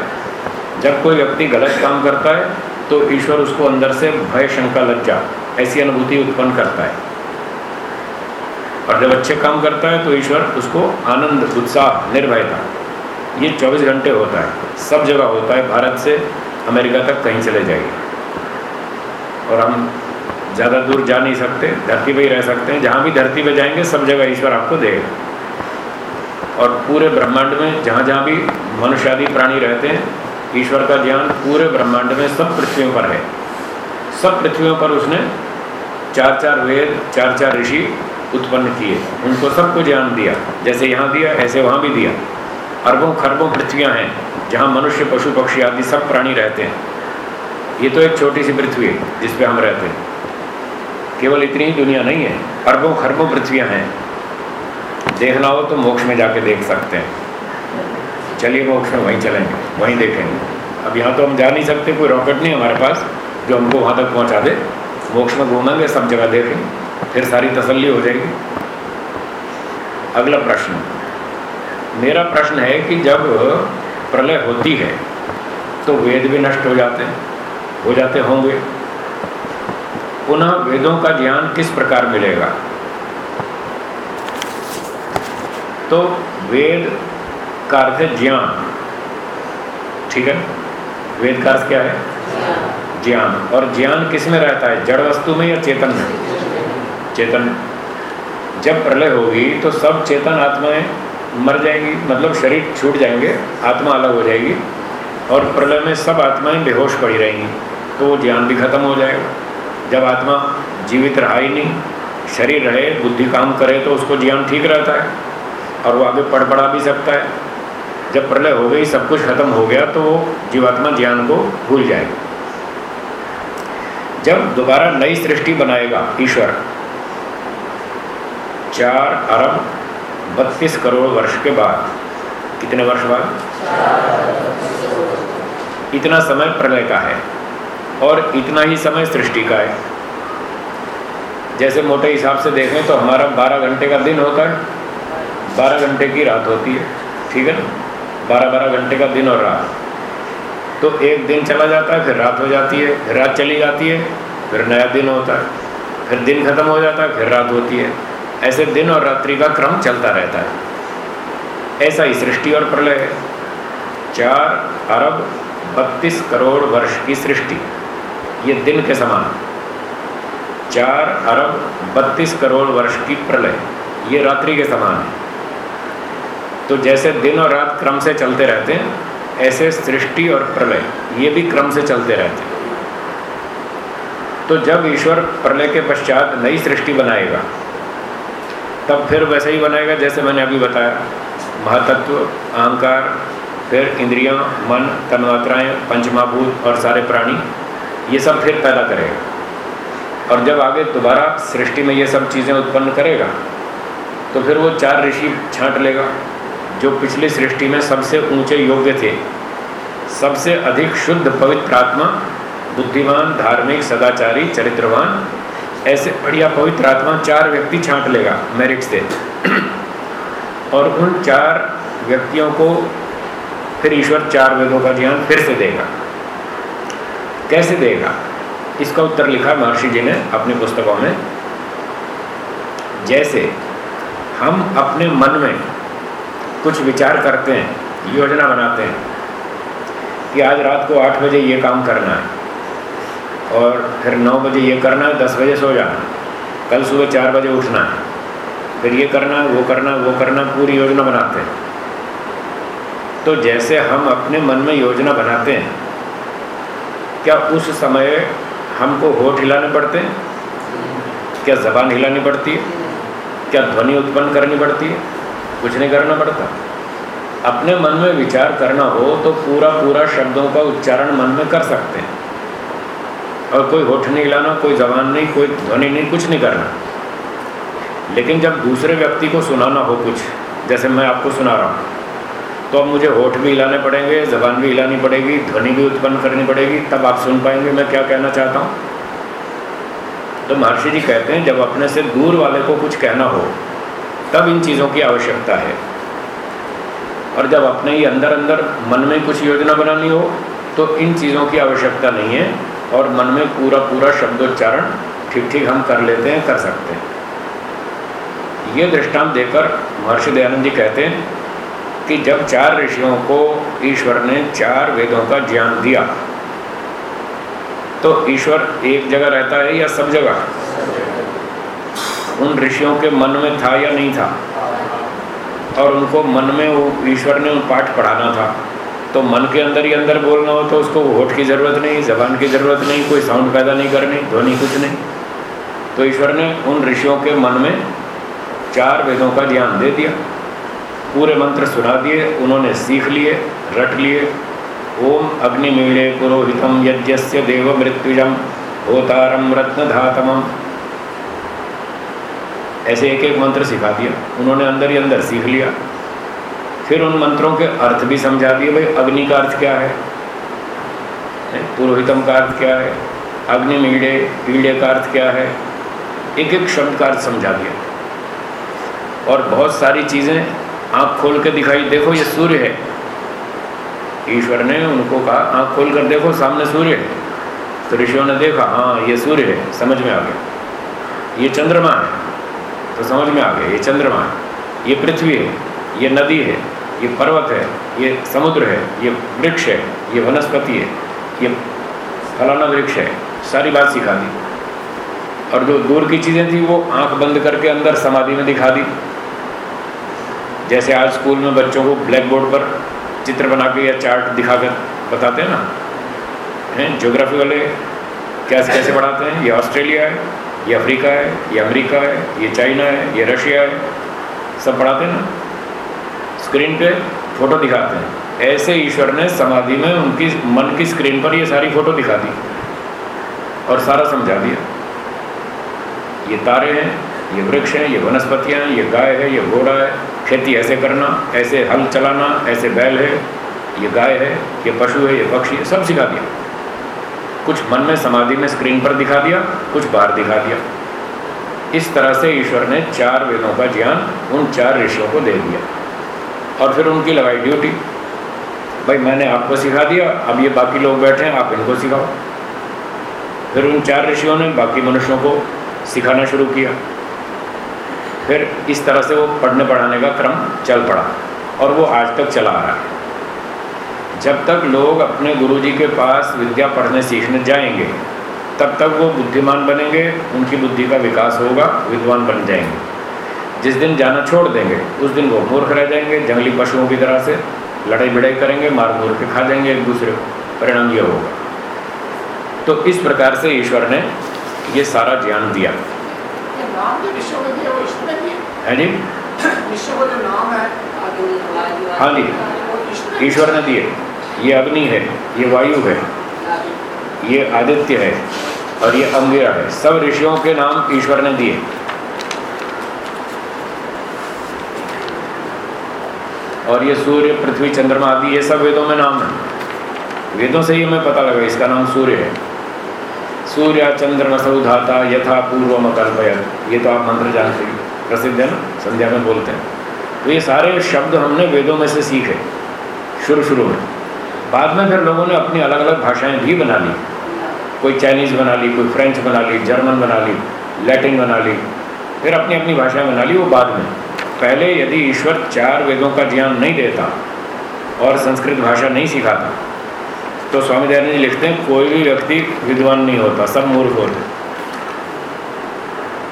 जब कोई व्यक्ति गलत काम करता है तो ईश्वर उसको अंदर से भय, शंका, लज्जा, ऐसी अनुभूति उत्पन्न करता है। और जब अच्छे काम करता है तो ईश्वर उसको आनंद, उत्साह, निर्भयता, ये 24 घंटे होता है। सब जगह होता है, भारत से अमेरिका तक कहीं चले जाइए और हम ज़्यादा दूर जा नहीं सकते, धरती पर ही रह सकते हैं। जहाँ भी धरती पर जाएँगे, सब जगह ईश्वर आपको देगा। और पूरे ब्रह्मांड में जहाँ जहाँ भी मनुष्य आदि प्राणी रहते हैं, ईश्वर का ज्ञान पूरे ब्रह्मांड में सब पृथ्वियों पर है। सब पृथ्वियों पर उसने चार चार वेद, चार चार ऋषि उत्पन्न किए। उनको सबको ज्ञान दिया। जैसे यहाँ दिया, ऐसे वहाँ भी दिया। अरबों खरबों पृथ्वियाँ हैं। जहाँ मनुष्य, पशु, पक्षी आदि सब प्राणी रहते हैं। ये तो एक छोटी सी पृथ्वी है, जिस पे हम रहते हैं। केवल इतनी ही दुनिया नहीं है, अरबों, खरबों पृथ्वियाँ हैं। देखना हो तो मोक्ष में जाके देख सकते हैं। चलिए मोक्ष में वहीं चलेंगे, वहीं देखेंगे। अब यहाँ तो हम जा नहीं सकते, कोई रॉकेट नहीं हमारे पास, जो हमको वहाँ तक पहुँचा दे। मोक्ष में घूमेंगे, सब जगह देखेंगे, फिर सारी तसल्ली हो जाएगी। अगला प्रश्न। मेरा प्रश्न है कि जब प्रलय होती है तो वेद भी नष्ट हो जाते, हैं हो जाते होंगे। पुनः वेदों का ज्ञान किस प्रकार मिलेगा? तो वेद का अर्थ है ज्ञान। ठीक है? वेद का अर्थ क्या है? ज्ञान। और ज्ञान किसमें रहता है? जड़ वस्तु में या चेतन में? चेतन जब प्रलय होगी तो सब चेतन आत्माएँ मर जाएँगी मतलब शरीर छूट जाएँगे, आत्मा अलग हो जाएगी और प्रलय में सब आत्माएँ बेहोश पड़ी रहेंगी तो वो ज्ञान भी खत्म हो जाएगा। जब आत्मा जीवित रहा ही नहीं, शरीर रहे, बुद्धि काम करे तो उसको ज्ञान ठीक रहता है और वो आगे पढ़ पढ़ा भी सकता है। जब प्रलय हो गई, सब कुछ खत्म हो गया तो जीवात्मा ज्ञान को भूल जाएगा। जब दोबारा नई सृष्टि बनाएगा ईश्वर, चार अरब बत्तीस करोड़ वर्ष के बाद। कितने वर्ष बाद? इतना समय प्रलय का है और इतना ही समय सृष्टि का है। जैसे मोटे हिसाब से देखें तो हमारा 12 घंटे का दिन होता है। 12 घंटे की रात होती है। ठीक है ना? बारह बारह घंटे का दिन और रात। तो एक दिन चला जाता है, फिर रात हो जाती है, फिर रात चली जाती है, फिर नया दिन होता है, फिर दिन खत्म हो जाता है, फिर रात होती है। ऐसे दिन और रात्रि का क्रम चलता रहता है। ऐसा ही सृष्टि और प्रलय है। चार अरब बत्तीस करोड़ वर्ष की सृष्टि, ये दिन के समान चार अरब बत्तीस करोड़ वर्ष की प्रलय, ये रात्रि के समान है। तो जैसे दिन और रात क्रम से चलते रहते हैं, ऐसे सृष्टि और प्रलय, ये भी क्रम से चलते रहते हैं। तो जब ईश्वर प्रलय के पश्चात नई सृष्टि बनाएगा तब फिर वैसे ही बनाएगा जैसे मैंने अभी बताया। महातत्व अहंकार फिर इंद्रियाँ, मन तन्मात्राएँ पंचमाभूत और सारे प्राणी ये सब फिर पैदा करेगा। और जब आगे दोबारा सृष्टि में ये सब चीज़ें उत्पन्न करेगा तो फिर वो चार ऋषि छांट लेगा जो पिछली सृष्टि में सबसे ऊँचे योग्य थे। सबसे अधिक शुद्ध पवित्र आत्मा बुद्धिमान धार्मिक सदाचारी चरित्रवान ऐसे बढ़िया पवित्र आत्मा चार व्यक्ति छांट लेगा मेरिट से। और उन चार व्यक्तियों को फिर ईश्वर चार वेदों का ज्ञान फिर से देगा। कैसे देगा? इसका उत्तर लिखा महर्षि जी ने अपनी पुस्तकों में। जैसे, हम अपने मन में कुछ विचार करते हैं, योजना बनाते हैं कि आज रात को आठ बजे ये काम करना है। और फिर नौ बजे ये करना है दस बजे सो जाना। कल सुबह चार बजे उठना। है फिर ये करना, वो करना वो करना, पूरी योजना बनाते हैं। तो जैसे हम अपने मन में योजना बनाते हैं, क्या उस समय हमको होठ हिलाने पड़ते हैं? क्या जबान हिलानी पड़ती है? क्या ध्वनि उत्पन्न करनी पड़ती है? कुछ नहीं करना पड़ता। अपने मन में विचार करना हो तो पूरा पूरा शब्दों का उच्चारण मन में कर सकते हैं। और कोई होठ नहीं हिलाना, कोई जबान नहीं, कोई ध्वनि नहीं, कुछ नहीं करना। लेकिन जब दूसरे व्यक्ति को सुनाना हो कुछ, जैसे मैं आपको सुना रहा हूँ तो अब मुझे होठ भी हिलाने पड़ेंगे जबान भी हिलानी पड़ेगी, ध्वनि भी उत्पन्न करनी पड़ेगी, तब आप सुन पाएँगे मैं क्या कहना चाहता हूँ। तो महर्षि जी कहते हैं, जब अपने से दूर वाले को कुछ कहना हो, तब इन चीज़ों की आवश्यकता है। और जब अपने ही अंदर अंदर मन में कुछ योजना बनानी हो तो इन चीज़ों की आवश्यकता नहीं है। और मन में पूरा पूरा शब्दोच्चारण ठीक ठीक हम कर लेते हैं, कर सकते हैं। ये दृष्टांत देकर महर्षि दयानंद जी कहते हैं कि जब चार ऋषियों को ईश्वर ने चार वेदों का ज्ञान दिया तो ईश्वर एक जगह रहता है या सब जगह? उन ऋषियों के मन में था या नहीं था? और उनको मन में वो ईश्वर ने पाठ पढ़ाना था। तो मन के अंदर ही अंदर बोलना हो तो उसको होठ की ज़रूरत नहीं, जबान की ज़रूरत नहीं, कोई साउंड पैदा नहीं करनी, ध्वनि कुछ नहीं। तो ईश्वर ने उन ऋषियों के मन में चार वेदों का ज्ञान दे दिया। पूरे मंत्र सुना दिए, उन्होंने सीख लिए, रट लिए। ओम अग्निमीणे पुरोहितम यज्ञस्य देव मृत्युजम होतारम रत्नधातम ऐसे एक एक मंत्र सिखा दिया उन्होंने अंदर ही अंदर सीख लिया। फिर उन मंत्रों के अर्थ भी समझा दिए, भाई, अग्नि का अर्थ क्या है? पुरोहितम का अर्थ क्या है? अग्नि मीड़े पीड़े का अर्थ क्या है? एक एक शब्द का अर्थ समझा दिया। और बहुत सारी चीज़ें आँख खोल के दिखाई, देखो, ये सूर्य है। ईश्वर ने उनको कहा, आँख खोल कर देखो, सामने सूर्य है। तो ऋषियों ने देखा हाँ ये सूर्य है। समझ में आ गया। ये चंद्रमा है। तो समझ में आ गया, ये चंद्रमा है। ये पृथ्वी है। ये नदी है। ये पर्वत है, ये समुद्र है, ये वृक्ष है, ये वनस्पति है, ये फलाना वृक्ष है, सारी बात सिखा दी। और जो दूर की चीज़ें थी, वो आँख बंद करके अंदर समाधि में दिखा दी। जैसे आज स्कूल में बच्चों को ब्लैक बोर्ड पर चित्र बना के या चार्ट दिखा कर बताते हैं ना, हैं जोग्राफी वाले कैसे कैसे पढ़ाते हैं, ये ऑस्ट्रेलिया है, ये अफ्रीका है, ये अमेरिका है, ये चाइना है, ये रशिया है, सब पढ़ाते हैं ना। स्क्रीन पे फ़ोटो दिखाते हैं। ऐसे ईश्वर ने समाधि में उनकी मन की स्क्रीन पर ये सारी फ़ोटो दिखा दी और सारा समझा दिया। ये तारे हैं, ये वृक्ष हैं, ये वनस्पतियाँ हैं, ये गाय है, ये घोड़ा है, खेती ऐसे करना, ऐसे हल चलाना, ऐसे बैल है, ये गाय है, ये पशु है, ये पक्षी है, सब सिखा दिया। कुछ मन में समाधि में स्क्रीन पर दिखा दिया, कुछ बाहर दिखा दिया। इस तरह से ईश्वर ने चार वेदों का ज्ञान उन चार ऋषियों को दे दिया। और फिर उनकी लगाई ड्यूटी भाई, मैंने आपको सिखा दिया, अब ये बाकी लोग बैठे हैं, आप इनको सिखाओ। फिर उन चार ऋषियों ने बाकी मनुष्यों को सिखाना शुरू किया। फिर इस तरह से वो पढ़ने पढ़ाने का क्रम चल पड़ा और वो आज तक चला आ रहा है। जब तक लोग अपने गुरु जी के पास विद्या पढ़ने सीखने जाएँगे, तब तक वो बुद्धिमान बनेंगे, उनकी बुद्धि का विकास होगा, विद्वान बन जाएँगे। जिस दिन जाना छोड़ देंगे उस दिन वो मूर्ख रह जाएँगे जंगली पशुओं की तरह से लड़ाई भिड़ाई करेंगे मार मूर के खा जाएँगे एक दूसरे को परिणाम यह होगा। तो इस प्रकार से ईश्वर ने ये सारा ज्ञान दिया। है जी? हाँ जी। ईश्वर ने दिए। ये अग्नि है ये वायु है ये आदित्य है और ये अंगिरा है। सब ऋषियों के नाम ईश्वर ने दिए। और ये सूर्य, पृथ्वी, चंद्रमा, आदि, ये सब वेदों में नाम है। वेदों से ही हमें पता लगा, इसका नाम सूर्य है। सूर्य, चंद्र सौधाता यथा पूर्व मकल्पयत ये तो आप मंत्र जानते हैं। प्रसिद्ध है ना? संध्या में बोलते हैं। तो ये सारे शब्द हमने वेदों में से सीखे, शुरू शुरू में। बाद में फिर लोगों ने अपनी अलग अलग भाषाएँ भी बना ली। कोई चाइनीज़ बना ली, कोई फ्रेंच बना ली, जर्मन बना ली, लैटिन बना ली, फिर अपनी अपनी भाषाएँ बना ली, वो बाद में। पहले यदि ईश्वर चार वेदों का ज्ञान नहीं देता और संस्कृत भाषा नहीं सिखाता तो स्वामी दयानंद जी लिखते हैं, कोई भी व्यक्ति विद्वान नहीं होता, सब मूर्ख होते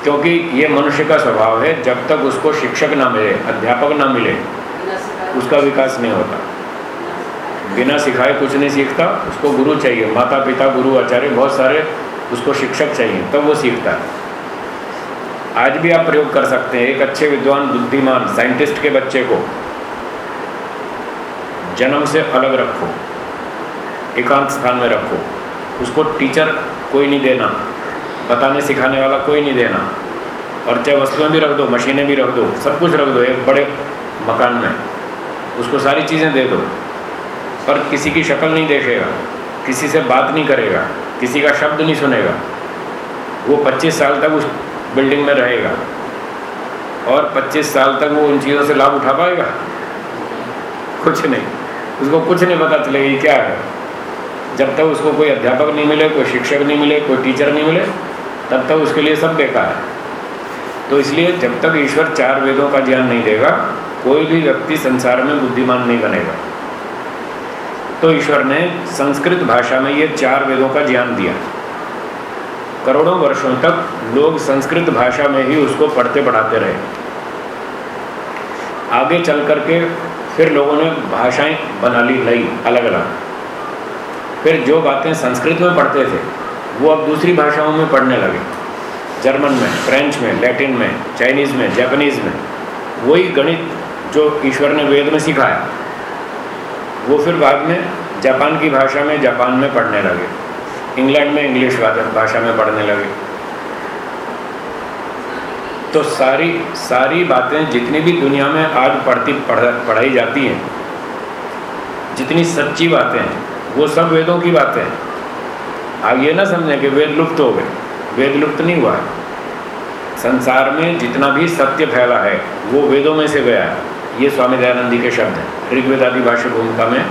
क्योंकि ये मनुष्य का स्वभाव है, जब तक उसको शिक्षक ना मिले, अध्यापक ना मिले, उसका विकास नहीं होता। बिना सिखाए कुछ नहीं सीखता, उसको गुरु चाहिए माता पिता गुरु, आचार्य, बहुत सारे उसको शिक्षक चाहिए, तब वो सीखता है। आज भी आप प्रयोग कर सकते हैं। एक अच्छे विद्वान, बुद्धिमान, साइंटिस्ट के बच्चे को जन्म से अलग रखो। एकांत स्थान में रखो। उसको टीचर कोई नहीं देना। बताने, सिखाने वाला कोई नहीं देना। और चाहे वस्तुएँ भी रख दो, मशीनें भी रख दो, सब कुछ रख दो, एक बड़े मकान में। उसको सारी चीज़ें दे दो। पर किसी की शक्ल नहीं देखेगा, किसी से बात नहीं करेगा, किसी का शब्द नहीं सुनेगा। वो 25 साल तक उस बिल्डिंग में रहेगा। और 25 साल तक वो उन चीज़ों से लाभ उठा पाएगा? कुछ नहीं। उसको कुछ नहीं पता चलेगा क्या है। जब तक उसको कोई अध्यापक नहीं मिले, कोई शिक्षक नहीं मिले, कोई टीचर नहीं मिले, तब तक उसके लिए सब बेकार है। तो इसलिए जब तक ईश्वर चार वेदों का ज्ञान नहीं देगा, कोई भी व्यक्ति संसार में बुद्धिमान नहीं बनेगा। तो ईश्वर ने संस्कृत भाषा में ये चार वेदों का ज्ञान दिया। करोड़ों वर्षों तक लोग संस्कृत भाषा में ही उसको पढ़ते पढ़ाते रहे। आगे चल करके फिर लोगों ने भाषाएँ बना ली नई अलग अलग फिर जो बातें संस्कृत में पढ़ते थे, वो अब दूसरी भाषाओं में पढ़ने लगे। जर्मन में, फ्रेंच में, लैटिन में, चाइनीज़ में, जापानीज़ में। वही गणित जो ईश्वर ने वेद में सिखाया वो फिर बाद में जापान की भाषा में जापान में पढ़ने लगे। इंग्लैंड में इंग्लिश भाषा में पढ़ने लगे। तो सारी सारी बातें जितनी भी दुनिया में आज पढ़ती, पढ़, पढ़ाई जाती हैं, जितनी सच्ची बातें हैं, वो सब वेदों की बातें हैं। आप ये ना समझें कि वेद लुप्त हो गए, वेद लुप्त नहीं हुआ है। संसार में जितना भी सत्य फैला है, वो वेदों में से गया है। ये स्वामी दयानंदी के शब्द हैं। ऋग्वेद आदि भाष्य भूमिका में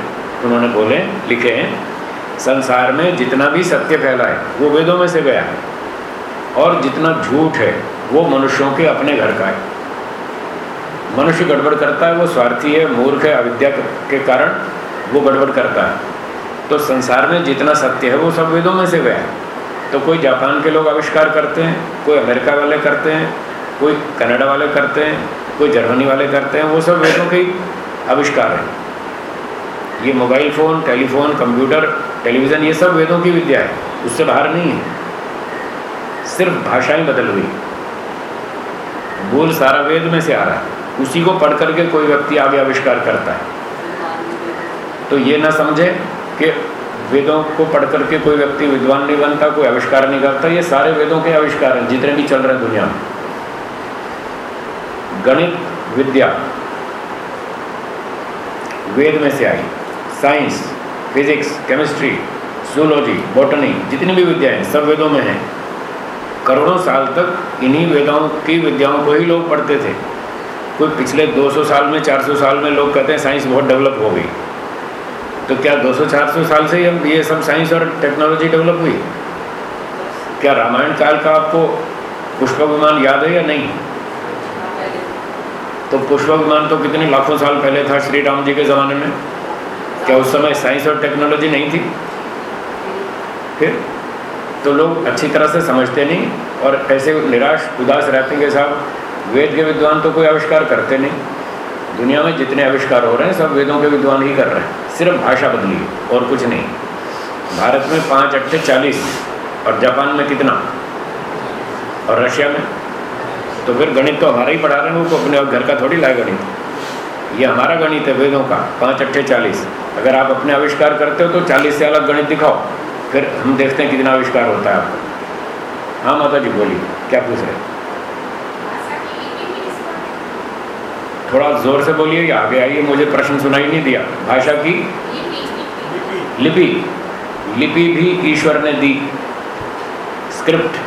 उन्होंने बोले, लिखे हैं संसार में जितना भी सत्य फैला है, वो वेदों में से गया है। और जितना झूठ है, वो मनुष्यों के अपने घर का है। मनुष्य गड़बड़ करता है, वो स्वार्थी है, मूर्ख है, अविद्या के कारण वो गड़बड़ करता है। तो संसार में जितना सत्य है, वो सब वेदों में से गया है। तो कोई जापान के लोग आविष्कार करते हैं, कोई अमेरिका वाले करते हैं, कोई कनाडा वाले करते हैं, कोई जर्मनी वाले करते हैं, वो सब वेदों के आविष्कार हैं। ये mobile phone, telephone, computer, television, ये सब वेदों की विद्या है। उससे बाहर नहीं है। सिर्फ़ भाषाएँ बदल हुई। मूल सारा वेद में से आ रहा है। उसी को पढ़ करके कोई व्यक्ति आगे आविष्कार करता है। तो ये ना समझे कि वेदों को पढ़ करके कोई व्यक्ति विद्वान नहीं बनता, कोई आविष्कार नहीं करता। ये सारे वेदों के आविष्कार हैं, जितने भी चल रहे हैं दुनिया में। गणित, विद्या, वेद में से आई। Science, physics, chemistry zoology botany जितनी भी विद्याएँ सब वेदों में हैं। करोड़ों साल तक इन्हीं वेदाओं की विद्याओं को ही लोग पढ़ते थे। कोई पिछले 200 साल में 400 साल में लोग कहते हैं साइंस बहुत डेवलप हो गई। तो क्या 200-400 साल से ही हम ये सब साइंस और टेक्नोलॉजी डेवलप हुई? क्या रामायण काल का आपको पुष्प विमान याद है या नहीं? तो पुष्प विमान तो कितने लाखों साल पहले था श्री राम जी के ज़माने में? क्या उस समय साइंस और टेक्नोलॉजी नहीं थी? फिर? तो लोग अच्छी तरह से समझते नहीं और ऐसे निराश, उदास रहते हैं कि साहब, वेद के विद्वान तो कोई आविष्कार करते नहीं। दुनिया में जितने आविष्कार हो रहे हैं, सब वेदों के विद्वान ही कर रहे हैं। सिर्फ़ भाषा बदली और कुछ नहीं। भारत में पाँच अट्ठे चालीस और जापान में कितना? और रशिया में? तो फिर गणित तो हमारा ही पढ़ा रहे हैं, वो अपने घर का थोड़ी लाए गणित ये हमारा गणित है वेदों का पाँच अट्ठे चालीस। अगर आप अपने आविष्कार करते हो तो चालीस से अलग गणित दिखाओ। फिर हम देखते हैं कितना आविष्कार होता है आपको। हाँ माता जी बोलिए क्या पूछ रहे थोड़ा ज़ोर से बोलिए या आगे आइए मुझे प्रश्न सुनाई नहीं दिया। भाषा की? लिपि। लिपि भी ईश्वर ने दी। स्क्रिप्ट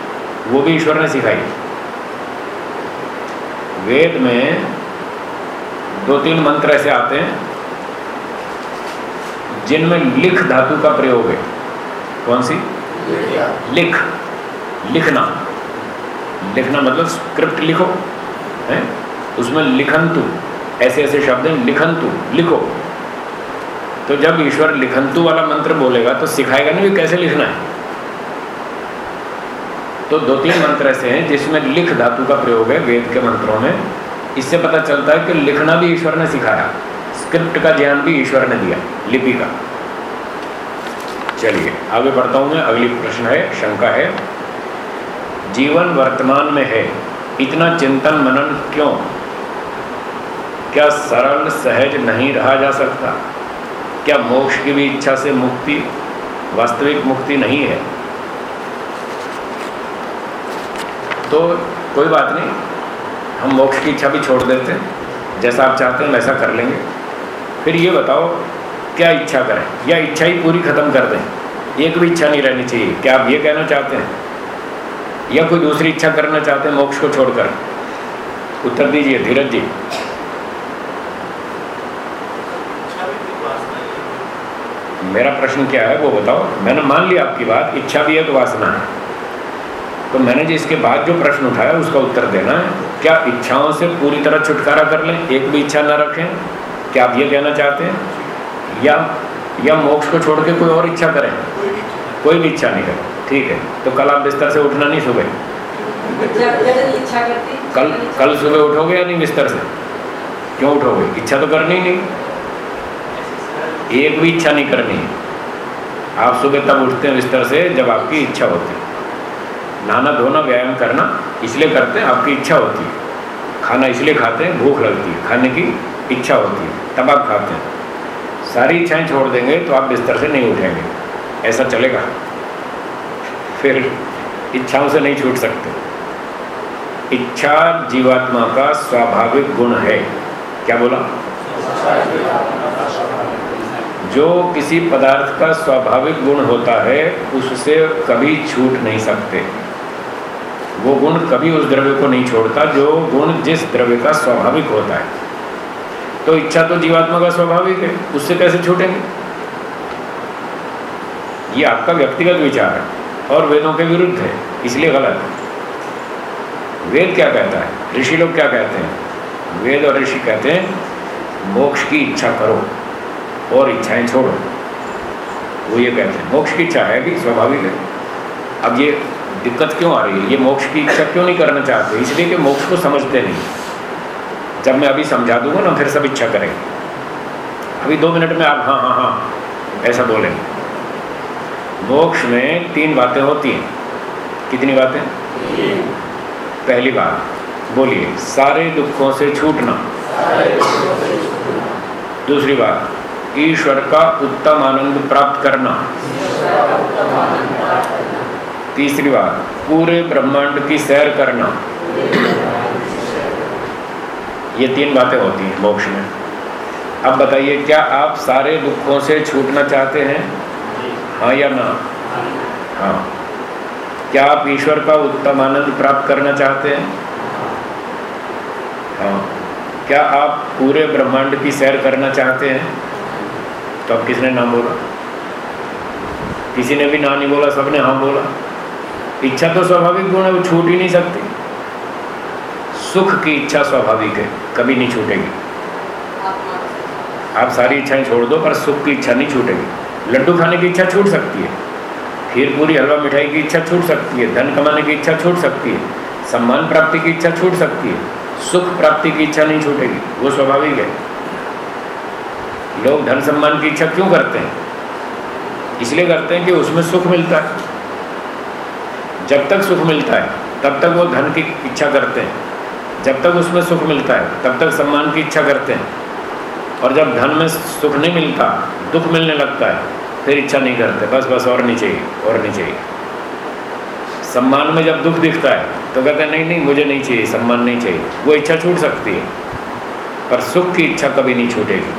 वो भी ईश्वर ने सिखाई। वेद में दो तीन मंत्र ऐसे आते हैं जिनमें लिख धातु का प्रयोग है। कौन सी? लिख। लिखना। लिखना मतलब स्क्रिप्ट लिखो है? उसमें लिखंतु ऐसे ऐसे शब्द हैं लिखंतु लिखो। तो जब ईश्वर लिखंतु वाला मंत्र बोलेगा तो सिखाएगा नहीं भी कैसे लिखना है। तो दो तीन मंत्र ऐसे हैं जिसमें लिख धातु का प्रयोग है वेद के मंत्रों में। इससे पता चलता है कि लिखना भी ईश्वर ने सिखाया। स्क्रिप्ट का ज्ञान भी ईश्वर ने दिया, लिपि का। चलिए, आगे बढ़ता हूँ मैं। अगली प्रश्न है, शंका है। जीवन वर्तमान में है, इतना चिंतन मनन क्यों? क्या सरल, सहज नहीं रहा जा सकता? क्या मोक्ष की भी इच्छा से मुक्ति, वास्तविक मुक्ति नहीं है? तो कोई बात नहीं हम मोक्ष की इच्छा भी छोड़ देते हैं। जैसा आप चाहते हैं वैसा कर लेंगे। फिर ये बताओ क्या इच्छा करें? या इच्छा ही पूरी ख़त्म कर दें? एक भी इच्छा नहीं रहनी चाहिए। क्या आप ये कहना चाहते हैं? या कोई दूसरी इच्छा करना चाहते हैं मोक्ष को छोड़कर? उत्तर दीजिए धीरज जी। मेरा प्रश्न क्या है वो बताओ। मैंने मान लिया आपकी बात इच्छा भी है तो वासना है। तो मैंने जी इसके बाद जो प्रश्न उठाया, उसका उत्तर देना है। क्या इच्छाओं से पूरी तरह छुटकारा कर लें? एक भी इच्छा ना रखें। क्या आप ये कहना चाहते हैं? या या मोक्ष को छोड़ के कोई और इच्छा करें? कोई भी इच्छा नहीं करें। ठीक है। तो कल आप बिस्तर से उठना नहीं सुबह? कल कल सुबह उठोगे या नहीं बिस्तर से? क्यों उठोगे? इच्छा तो करनी नहीं। एक भी इच्छा नहीं करनी। है आप सुबह तब उठते हैं बिस्तर से जब आपकी इच्छा होती है। नहाना धोना व्यायाम करना इसलिए करते हैं, आपकी इच्छा होती है। खाना इसलिए खाते हैं, भूख लगती है। खाने की इच्छा होती है, तब आप खाते हैं। सारी इच्छाएँ छोड़ देंगे तो आप बिस्तर से नहीं उठेंगे। ऐसा चलेगा। फिर इच्छाओं से नहीं छूट सकते। इच्छा जीवात्मा का स्वाभाविक गुण है। क्या बोला? जो किसी पदार्थ का स्वाभाविक गुण होता है, उससे कभी छूट नहीं सकते। वो गुण कभी उस द्रव्य को नहीं छोड़ता, जो गुण जिस द्रव्य का स्वाभाविक होता है। तो इच्छा तो जीवात्मा का स्वाभाविक है, उससे कैसे छूटेंगे? ये आपका व्यक्तिगत विचार है, और वेदों के विरुद्ध है, इसलिए गलत है। वेद क्या कहता है? ऋषि लोग क्या कहते हैं? वेद और ऋषि कहते हैं, मोक्ष की इच्छा करो, और इच्छाएँ छोड़ो। वो ये कहते हैं, मोक्ष की इच्छा है भी स्वाभाविक है। अब ये दिक्कत क्यों आ रही है? ये मोक्ष की इच्छा क्यों नहीं करना चाहते? इसलिए कि मोक्ष को समझते नहीं। जब मैं अभी समझा दूँगा ना, फिर सब इच्छा करेंगे। अभी दो मिनट में आप हाँ हाँ हाँ ऐसा बोलेंगे। मोक्ष में तीन बातें होती हैं। कितनी बातें? पहली बात, बोलिए, सारे दुखों से छूटना। दूसरी बात, ईश्वर का उत्तम आनंद प्राप्त करना। तीसरी बात, पूरे ब्रह्मांड की सैर करना। ये तीन बातें होती हैं मोक्ष में। अब बताइए, क्या आप सारे दुखों से छूटना चाहते हैं? हाँ या ना? हाँ। क्या आप ईश्वर का उत्तम आनंद प्राप्त करना चाहते हैं? हाँ। क्या आप पूरे ब्रह्मांड की सैर करना चाहते हैं? तो अब किसने ना बोला? किसी ने भी ना नहीं बोला, सबने हाँ बोला। इच्छा तो स्वाभाविक गुण है, वो छूट ही नहीं सकती। सुख की इच्छा स्वाभाविक है, कभी नहीं छूटेगी। आप सारी इच्छाएँ छोड़ दो, पर सुख की इच्छा नहीं छूटेगी। लड्डू खाने की इच्छा छूट सकती है, खीर पूरी, हलवा, मिठाई की इच्छा छूट सकती है, धन कमाने की इच्छा छूट सकती है, सम्मान प्राप्ति की इच्छा छूट सकती है, सुख प्राप्ति की इच्छा नहीं छूटेगी, वो स्वाभाविक है। लोग धन सम्मान की इच्छा क्यों करते हैं? इसलिए करते हैं कि उसमें सुख मिलता है। जब तक सुख मिलता है, तब तक वो धन की इच्छा करते हैं। जब तक उसमें सुख मिलता है, तब तक सम्मान की इच्छा करते हैं। और जब धन में सुख नहीं मिलता, दुख मिलने लगता है, फिर इच्छा नहीं करते। बस बस, और नहीं चाहिए, और नहीं चाहिए। सम्मान में जब दुख दिखता है तो कहते हैं, नहीं नहीं, मुझे नहीं चाहिए, सम्मान नहीं चाहिए। वो इच्छा छूट सकती है, पर सुख की इच्छा कभी नहीं छूटेगी।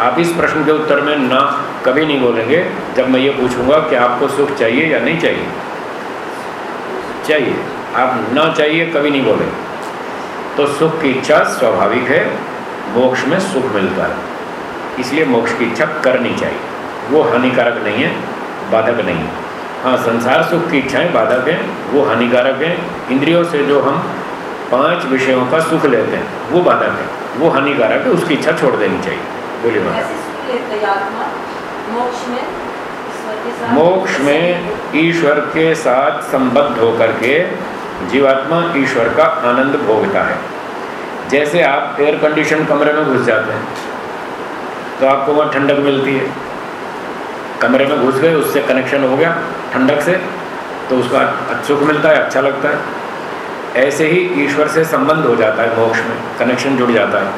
आप इस प्रश्न के उत्तर में ना, कभी नहीं बोलेंगे जब मैं ये पूछूँगा कि आपको सुख चाहिए या नहीं चाहिए। चाहिए आप ना चाहिए कभी नहीं बोले तो सुख की इच्छा स्वाभाविक है, मोक्ष में सुख मिलता है। इसलिए मोक्ष की इच्छा करनी चाहिए। वो हानिकारक नहीं है, बाधक नहीं है। हाँ संसार सुख की इच्छाएँ बाधक हैं, वो हानिकारक हैं। इंद्रियों से जो हम पाँच विषयों का सुख लेते हैं, वो बाधक है। वो हानिकारक है, उसकी इच्छा छोड़ देनी चाहिए। बोलिए मोक्ष में ईश्वर के साथ संबद्ध होकर के जीवात्मा ईश्वर का आनंद भोगता है। जैसे आप एयर कंडीशन कमरे में घुस जाते हैं तो आपको वहाँ ठंडक मिलती है। कमरे में घुस गए, उससे कनेक्शन हो गया ठंडक से तो उसका सुख मिलता है अच्छा लगता है। ऐसे ही ईश्वर से संबंध हो जाता है मोक्ष में कनेक्शन जुड़ जाता है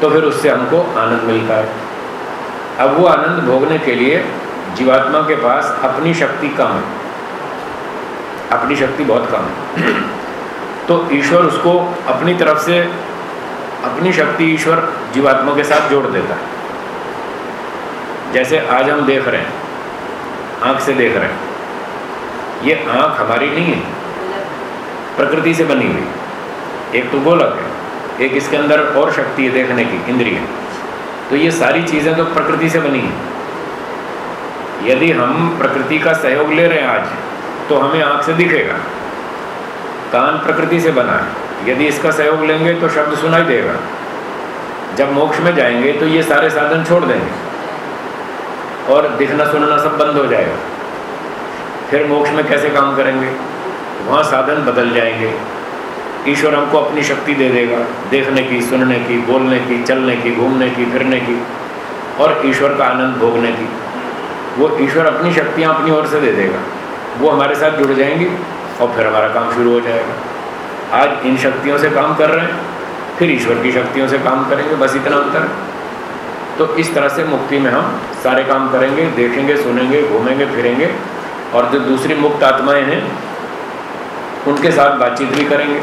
तो फिर उससे हमको आनंद मिलता है। अब वो आनंद भोगने के लिए जीवात्मा के पास अपनी शक्ति कम है। अपनी शक्ति बहुत कम है। तो ईश्वर उसको अपनी तरफ़ से अपनी शक्ति ईश्वर जीवात्मा के साथ जोड़ देता है। जैसे आज हम देख रहे हैं, आँख से देख रहे हैं। ये आँख हमारी नहीं है, प्रकृति से बनी हुई। एक तो गोलक है, एक इसके अंदर और शक्ति है देखने की, इंद्रिय तो ये सारी चीज़ें तो प्रकृति से बनी है। यदि हम प्रकृति का सहयोग ले रहे हैं आज तो हमें आँख से दिखेगा। कान प्रकृति से बना है। यदि इसका सहयोग लेंगे तो शब्द सुनाई देगा। जब मोक्ष में जाएँगे तो ये सारे साधन छोड़ देंगे। और दिखना सुनना सब बंद हो जाएगा। फिर मोक्ष में कैसे काम करेंगे? वहाँ साधन बदल जाएँगे। ईश्वर हमको अपनी शक्ति दे देगा, देखने की, सुनने की, बोलने की, चलने की, घूमने की, फिरने की, और ईश्वर का आनंद भोगने की। वो ईश्वर अपनी शक्तियाँ अपनी ओर से दे देगा। वो हमारे साथ जुड़ जाएँगी और फिर हमारा काम शुरू हो जाएगा। आज इन शक्तियों से काम कर रहे हैं फिर ईश्वर की शक्तियों से काम करेंगे बस इतना अंतर है। तो इस तरह से मुक्ति में हम सारे काम करेंगे देखेंगे सुनेंगे घूमेंगे फिरेंगे और जो दूसरी मुक्त आत्माएँ हैं उनके साथ बातचीत भी करेंगे।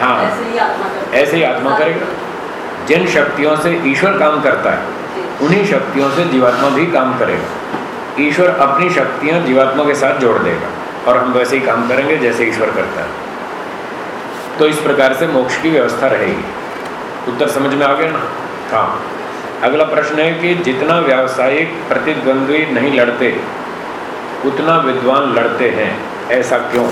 हाँ ऐसे ही आत्मा करेगा। जिन शक्तियों से ईश्वर काम करता है, उन्हीं शक्तियों से जीवात्मा भी काम करेगा। ईश्वर अपनी शक्तियाँ जीवात्मा के साथ जोड़ देगा और हम वैसे ही काम करेंगे जैसे ईश्वर करता है। तो इस प्रकार से मोक्ष की व्यवस्था रहेगी। उत्तर समझ में आ गया ना? हाँ। अगला प्रश्न है कि जितना व्यावसायिक प्रतिद्वंद्वी नहीं लड़ते, उतना विद्वान लड़ते हैं। ऐसा क्यों?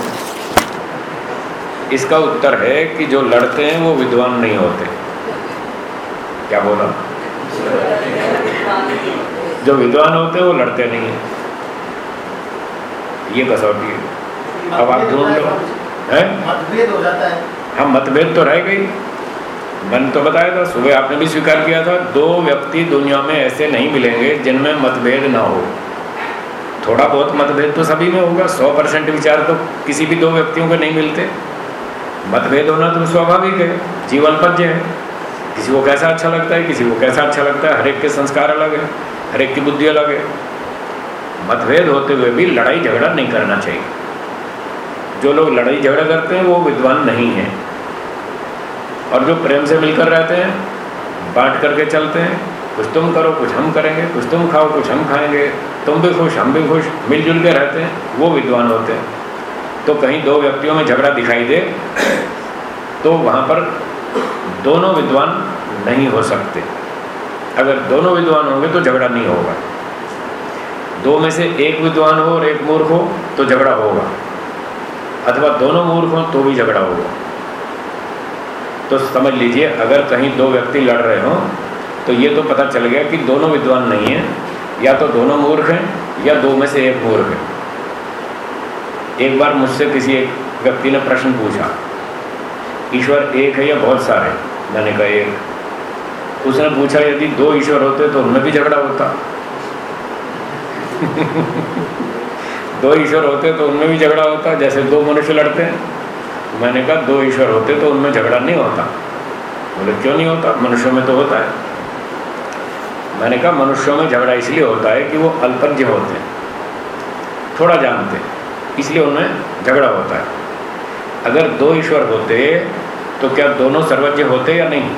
इसका उत्तर है कि जो लड़ते हैं वो विद्वान नहीं होते। क्या बोला? जो विद्वान होते हैं वो लड़ते नहीं है। ये कसौटी है। अब आप ढूंढ लो। है? मतभेद हो जाता है। हाँ मतभेद तो रह गई। मैंने तो बताया था सुबह आपने भी स्वीकार किया था दो व्यक्ति दुनिया में ऐसे नहीं मिलेंगे जिनमें मतभेद ना हो। थोड़ा बहुत मतभेद तो सभी में होगा सौ परसेंट विचार तो किसी भी दो व्यक्तियों के नहीं मिलते। मतभेद होना तो स्वाभाविक है जीवन पद्य है। किसी को कैसा अच्छा लगता है, किसी को कैसा अच्छा लगता है हर एक के संस्कार अलग है हर एक की बुद्धि अलग है। मतभेद होते हुए भी लड़ाई झगड़ा नहीं करना चाहिए। जो लोग लड़ाई झगड़ा करते हैं, वो विद्वान नहीं है। और जो प्रेम से मिलकर रहते हैं, बांट करके चलते हैं, कुछ तुम करो, कुछ हम करेंगे, कुछ तुम खाओ, कुछ हम खाएँगे, तुम भी खुश, हम भी खुश, मिलजुल के रहते हैं, वो विद्वान होते हैं। तो कहीं दो व्यक्तियों में झगड़ा दिखाई दे तो वहाँ पर दोनों विद्वान नहीं हो सकते। अगर दोनों विद्वान होंगे तो झगड़ा नहीं होगा। दो में से एक विद्वान हो और एक मूर्ख हो तो झगड़ा होगा। अथवा दोनों मूर्ख हो तो भी झगड़ा होगा। तो समझ लीजिए, अगर कहीं दो व्यक्ति लड़ रहे हों तो ये तो पता चल गया कि दोनों विद्वान नहीं हैं। या तो दोनों मूर्ख हैं, या दो में से एक मूर्ख है। एक बार मुझसे किसी एक व्यक्ति ने प्रश्न पूछा, ईश्वर, एक है या बहुत सारे? मैंने कहा एक उसने पूछा, यदि दो ईश्वर होते तो उनमें भी झगड़ा होता। दो ईश्वर होते तो उनमें भी झगड़ा होता, जैसे दो मनुष्य लड़ते हैं। मैंने कहा, दो ईश्वर होते तो उनमें झगड़ा नहीं होता। बोले, क्यों नहीं होता? मनुष्यों में तो होता है। मैंने कहा, मनुष्यों में झगड़ा इसलिए होता है कि वो अल्पज्ञ होते हैं, थोड़ा जानते हैं, इसलिए उनमें झगड़ा होता है। अगर दो ईश्वर होते तो क्या दोनों सर्वज्ञ होते या नहीं?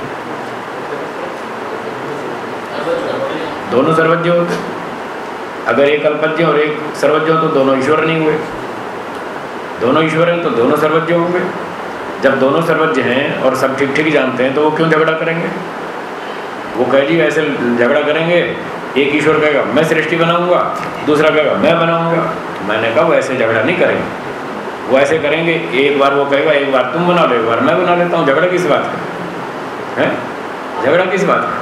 दोनों सर्वज्ञ होते। अगर एक अल्पज्ञ और एक सर्वज्ञ हो तो दोनों ईश्वर नहीं हुए। दोनों ईश्वर हैं तो दोनों सर्वज्ञ होंगे। जब दोनों सर्वज्ञ हैं और सब ठीक ठीक जानते हैं तो वो क्यों झगड़ा करेंगे? वो कहे, जी, ऐसे झगड़ा करेंगे। एक ईश्वर कहेगा, मैं सृष्टि बनाऊँगा। दूसरा कहेगा, मैं बनाऊँगा। मैंने कहा, वो ऐसे झगड़ा नहीं करेंगे। वो ऐसे करेंगे, एक बार वो कहेगा, एक बार तुम बना लो, एक बार मैं बना लेता हूँ, झगड़ा किस बात का? है? झगड़ा किस बात का?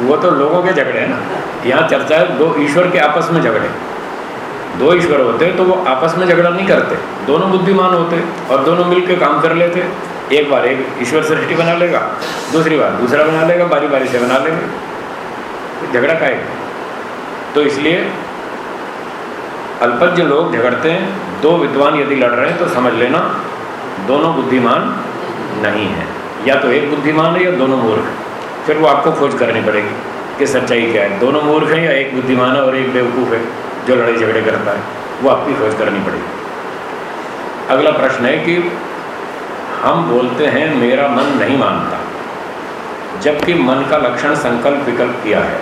वो तो लोगों के झगड़े हैं ना। यहाँ चर्चा है, दो ईश्वर के आपस में झगड़े। दो ईश्वर होते तो वो आपस में झगड़ा नहीं करते। दोनों बुद्धिमान होते और दोनों मिलकर काम कर लेते। एक बार एक ईश्वर सृष्टि बना लेगा, दूसरी बार दूसरा बना लेगा बारी बारी से बना लेंगे। झगड़ा का तो इसलिए अल्पज्ञ लोग झगड़ते हैं, दो विद्वान यदि लड़ रहे हैं तो समझ लेना दोनों बुद्धिमान नहीं है। या तो एक बुद्धिमान है या दोनों मूर्ख फिर वो आपको खोज करनी पड़ेगी कि सच्चाई क्या है। दोनों मूर्ख हैं या एक बुद्धिमान है और एक बेवकूफ़ है जो लड़ाई झगड़े करता है। वो आपकी खोज करनी पड़ेगी। अगला प्रश्न है कि हम बोलते हैं, मेरा मन नहीं मानता, जबकि मन का लक्षण संकल्प विकल्प किया है।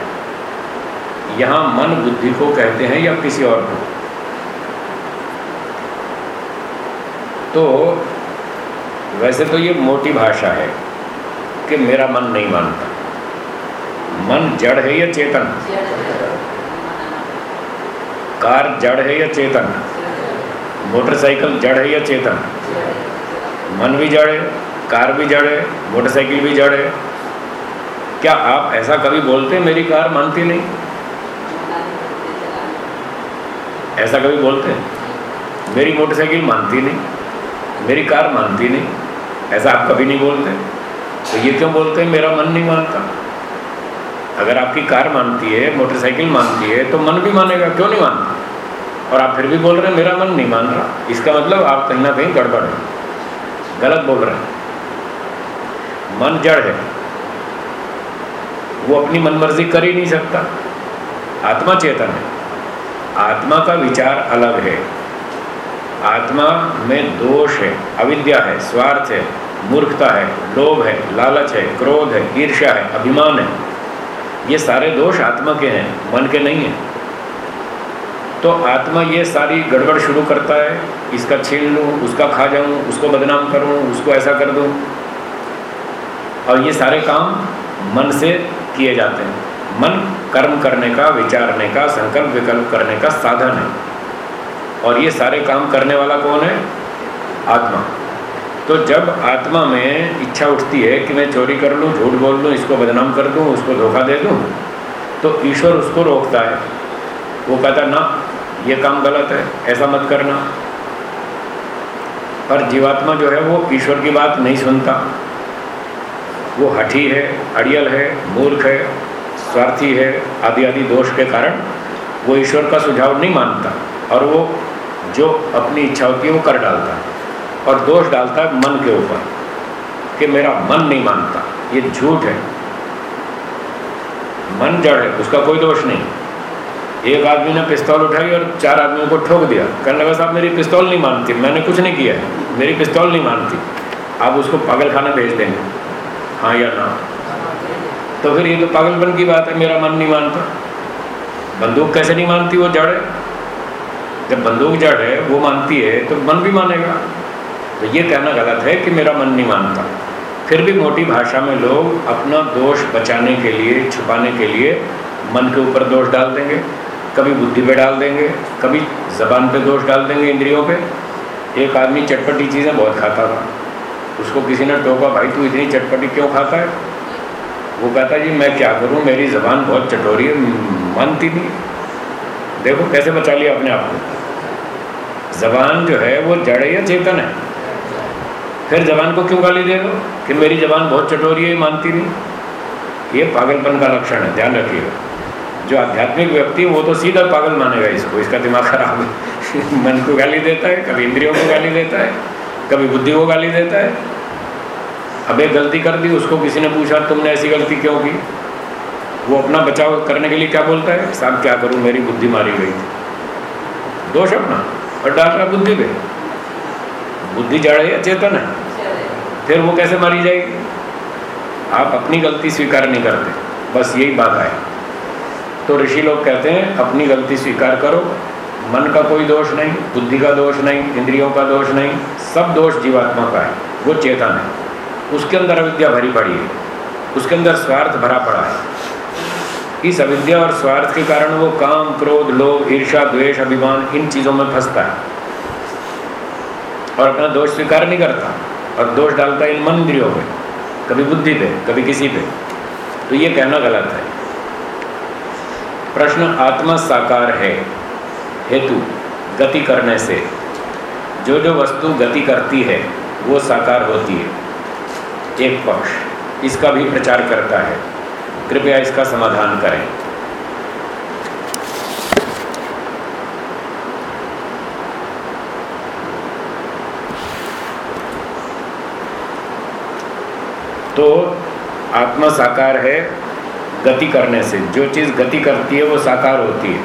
यहाँ मन बुद्धि को कहते हैं या किसी और को? तो वैसे तो ये मोटी भाषा है कि मेरा मन नहीं मानता। मन जड़ है या चेतन? कार जड़ है या चेतन? मोटरसाइकिल जड़ है या चेतन? मन भी जड़ है, कार भी जड़ है, मोटरसाइकिल भी जड़ है। क्या आप ऐसा कभी बोलते हैं, मेरी कार मानती नहीं? ऐसा कभी बोलते हैं? मेरी मोटरसाइकिल मानती नहीं, मेरी कार मानती नहीं, ऐसा आप कभी नहीं बोलते? तो ये क्यों बोलते हैं? मेरा मन नहीं मानता। अगर आपकी कार मानती है, मोटरसाइकिल मानती है तो मन भी मानेगा, क्यों नहीं मानता? और आप फिर भी बोल रहे हैं, मेरा मन नहीं मान रहा। इसका मतलब आप कहीं ना कहीं गड़बड़ है। गलत बोल रहे हैं। मन जड़ है। वो अपनी मनमर्जी कर ही नहीं सकता। आत्मा चेतन है। आत्मा का विचार अलग है। आत्मा में दोष है, अविद्या है, स्वार्थ है, मूर्खता है, लोभ है, लालच है, क्रोध है, ईर्ष्या है, अभिमान है। ये सारे दोष आत्मा के हैं, मन के नहीं हैं। तो आत्मा ये सारी गड़बड़ शुरू करता है, इसका छीन लूँ, उसका खा जाऊँ, उसको बदनाम करूँ, उसको ऐसा कर दूँ। और ये सारे काम मन से किए जाते हैं। मन कर्म करने का, विचारने का, संकल्प विकल्प करने का साधन है। और ये सारे काम करने वाला कौन है? आत्मा। तो जब आत्मा में इच्छा उठती है कि मैं चोरी कर लूँ, झूठ बोल लूँ, इसको बदनाम कर दूँ, उसको धोखा दे दूँ तो ईश्वर उसको रोकता है। वो कहता ना, ये काम गलत है, ऐसा मत करना। पर जीवात्मा जो है, वो ईश्वर की बात नहीं सुनता। वो हठी है, अड़ियल है, मूर्ख है स्वार्थी है आदि आदि दोष के कारण वो ईश्वर का सुझाव नहीं मानता और वो जो अपनी इच्छा होती है वो कर डालता है और दोष डालता है मन के ऊपर कि मेरा मन नहीं मानता। ये झूठ है। मन जड़ है, उसका कोई दोष नहीं। एक आदमी ने पिस्तौल उठाई और चार आदमियों को ठोक दिया। कहने लगा, साहब, मेरी पिस्तौल नहीं मानती। मैंने कुछ नहीं किया है। मेरी पिस्तौल नहीं मानती। आप उसको पागल खाना भेज देंगे। हाँ या ना? तो फिर ये तो पागलपन की बात है, मेरा मन नहीं मानता। बंदूक कैसे नहीं मानती वो जड़ है? जब बंदूक जड़ है, वो मानती है तो मन भी मानेगा। तो ये कहना गलत है कि मेरा मन नहीं मानता। फिर भी मोटी भाषा में लोग अपना दोष बचाने के लिए, छुपाने के लिए मन के ऊपर दोष डाल देंगे। कभी बुद्धि पे डाल देंगे, कभी जबान पे दोष डाल देंगे इंद्रियों पे। एक आदमी चटपटी चीज़ें बहुत खाता था। उसको किसी ने टोका, भाई तू इतनी चटपटी क्यों खाता है? वो कहता जी, मैं क्या करूँ? मेरी ज़बान बहुत चटोरी है, मानती नहीं देखो, कैसे बचा लिया अपने आप को? जबान जो है, वो जड़ या चेतन है। फिर जबान को क्यों गाली दे दो कि मेरी जबान बहुत चटोरी है मानती नहीं? ये पागलपन का लक्षण है, ध्यान रखिएगा। जो आध्यात्मिक व्यक्ति है, वो तो सीधा पागल मानेगा इसको, इसका दिमाग खराब है। मन को गाली देता है, कभी इंद्रियों को गाली देता है, कभी बुद्धि को गाली देता है। अब एक गलती कर दी, उसको किसी ने पूछा, तुमने ऐसी गलती क्यों की? वो अपना बचाव करने के लिए क्या बोलता है? साहब, क्या करूँ? मेरी बुद्धि मारी गई थी। दोष अपना और डाल रहा बुद्धि पे। बुद्धि जड़ है चेतन है? फिर वो कैसे मारी जाएगी? आप अपनी गलती स्वीकार नहीं करते, बस यही बात है। तो ऋषि लोग कहते हैं, अपनी गलती स्वीकार करो, मन का कोई दोष नहीं, बुद्धि का दोष नहीं, इंद्रियों का दोष नहीं, सब दोष जीवात्मा का है, वो चेतन है। उसके अंदर अविद्या भरी पड़ी है। उसके अंदर स्वार्थ भरा पड़ा है। इस अविद्या और स्वार्थ के कारण वो काम, क्रोध, लोभ ईर्षा द्वेष, अभिमान, इन चीज़ों में फंसता है। और अपना दोष स्वीकार नहीं करता और दोष डालता इन मन इंद्रियों पे कभी बुद्धि पे, कभी किसी पे। तो ये कहना गलत है। प्रश्न आत्मा साकार है, हेतु गति करने से। जो जो वस्तु गति करती है, वो साकार होती है। एक पक्ष इसका भी प्रचार करता है। कृपया इसका समाधान करें। तो आत्मा साकार है गति करने से। जो चीज़ गति करती है, वो साकार होती है।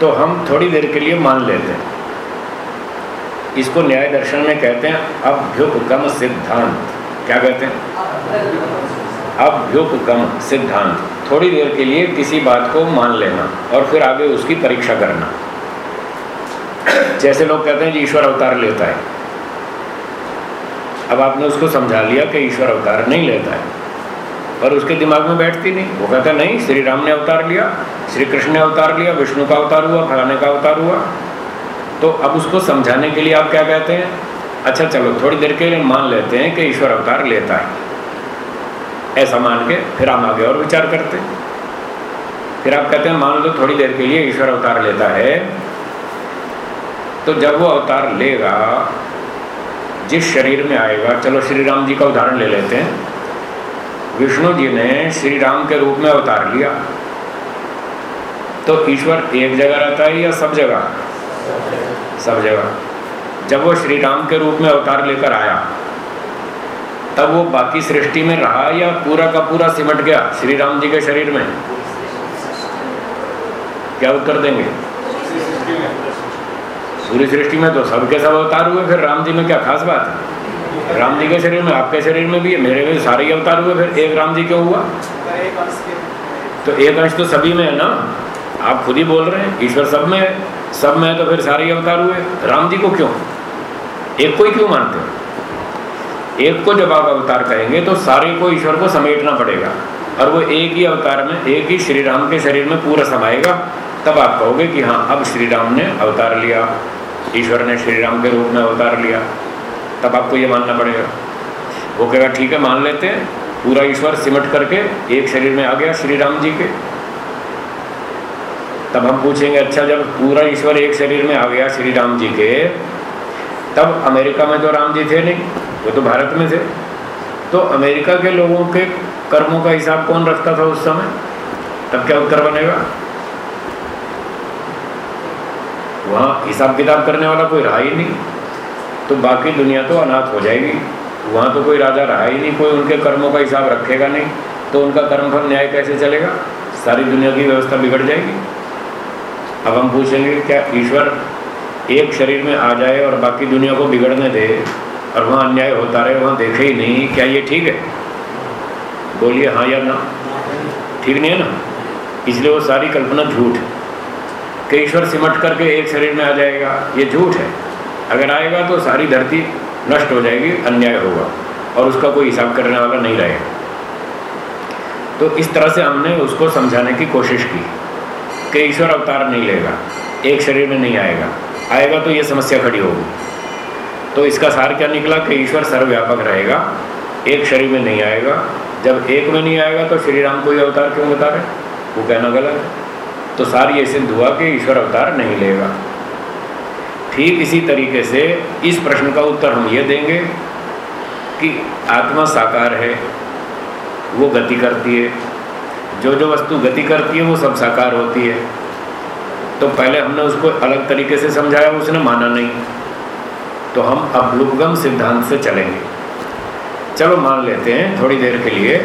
तो हम थोड़ी देर के लिए मान लेते हैं। इसको न्याय दर्शन में कहते हैं अभ्युपगम सिद्धांत। क्या कहते हैं? अभ्युपगम सिद्धांत। थोड़ी देर के लिए किसी बात को मान लेना और फिर आगे उसकी परीक्षा करना। जैसे लोग कहते हैं जी ईश्वर अवतार लेता है। अब आपने उसको समझा लिया कि ईश्वर अवतार नहीं लेता है। पर उसके दिमाग में बैठती नहीं। वो कहता नहीं, श्री राम ने अवतार लिया, श्री कृष्ण ने अवतार लिया, विष्णु का अवतार हुआ, फलाने का अवतार हुआ। तो अब उसको समझाने के लिए आप क्या कहते हैं? अच्छा चलो, थोड़ी देर के लिए मान लेते हैं कि ईश्वर अवतार लेता है। ऐसा मान के फिर हम आगे और विचार करते हैं। फिर आप कहते हैं, मान लो, थोड़ी देर के लिए ईश्वर अवतार लेता है। तो जब वो अवतार लेगा, जिस शरीर में आएगा, चलो, श्री राम जी का उदाहरण ले लेते हैं। विष्णु जी ने श्री राम के रूप में अवतार लिया। तो ईश्वर एक जगह रहता है या सब जगह? सब जगह। जब वो श्री राम के रूप में अवतार लेकर आया, तब वो बाकी सृष्टि में रहा या पूरा का पूरा सिमट गया श्री राम जी के शरीर में? क्या उत्तर देंगे? पूरी सृष्टि में तो सबके सब अवतार हुए, फिर राम जी में क्या खास बात है? राम जी के शरीर में, आपके शरीर में भी है, मेरे में सारे अवतार हुए, फिर एक राम जी क्यों हुआ? तो एक अंश तो सभी में है ना? आप खुद ही बोल रहे हैं, ईश्वर सब में है। सब में तो फिर सारे अवतार हुए। राम जी को क्यों? एक को ही क्यों मानते हो? एक को जब आप अवतार कहेंगे तो सारे को ईश्वर को समेटना पड़ेगा। और वो एक ही अवतार में, एक ही श्री राम के शरीर में पूरा समाएगा, तब आप कहोगे कि हाँ अब श्री राम ने अवतार लिया। ईश्वर ने श्री राम के रूप में अवतार लिया। तब आपको ये मानना पड़ेगा। वो कहेगा, ठीक है, मान लेते हैं। पूरा ईश्वर सिमट करके एक शरीर में आ गया श्री राम जी के। तब हम पूछेंगे अच्छा जब पूरा ईश्वर एक शरीर में आ गया श्री राम जी के, तब अमेरिका में तो राम जी थे नहीं, वो तो भारत में थे। तो अमेरिका के लोगों के कर्मों का हिसाब कौन रखता था उस समय? तब क्या उत्तर बनेगा? वहाँ हिसाब किताब करने वाला कोई रहा ही नहीं। तो बाकी दुनिया तो अनाथ हो जाएगी। वहाँ तो कोई राजा रहा ही नहीं, कोई उनके कर्मों का हिसाब रखेगा नहीं। तो उनका कर्मफल न्याय कैसे चलेगा? सारी दुनिया की व्यवस्था बिगड़ जाएगी। अब हम पूछेंगे क्या ईश्वर एक शरीर में आ जाए और बाकी दुनिया को बिगड़ने दे और वहाँ अन्याय होता रहे, वहाँ देखे ही नहीं, क्या ये ठीक है? बोलिए हाँ या ना? ठीक नहीं है ना? इसलिए वो सारी कल्पना झूठ है। कि ईश्वर सिमट करके एक शरीर में आ जाएगा, ये झूठ है। अगर आएगा तो सारी धरती नष्ट हो जाएगी, अन्याय होगा और उसका कोई हिसाब करने वाला नहीं रहेगा। तो इस तरह से हमने उसको समझाने की कोशिश की। कि ईश्वर अवतार नहीं लेगा, एक शरीर में नहीं आएगा। आएगा तो ये समस्या खड़ी होगी। तो इसका सार क्या निकला? कि ईश्वर सर्वव्यापक रहेगा, एक शरीर में नहीं आएगा। जब एक में नहीं आएगा तो श्री राम को ये अवतार क्यों बता रहे? वो कहना गलत है। तो सार ये सिद्ध हुआ कि ईश्वर अवतार नहीं लेगा। ठीक इसी तरीके से इस प्रश्न का उत्तर हम ये देंगे कि आत्मा साकार है, वो गति करती है। जो जो वस्तु गति करती है, वो सब साकार होती है। तो पहले हमने उसको अलग तरीके से समझाया, उसने माना नहीं। तो हम अवलुपगम सिद्धांत से चलेंगे। चलो मान लेते हैं थोड़ी देर के लिए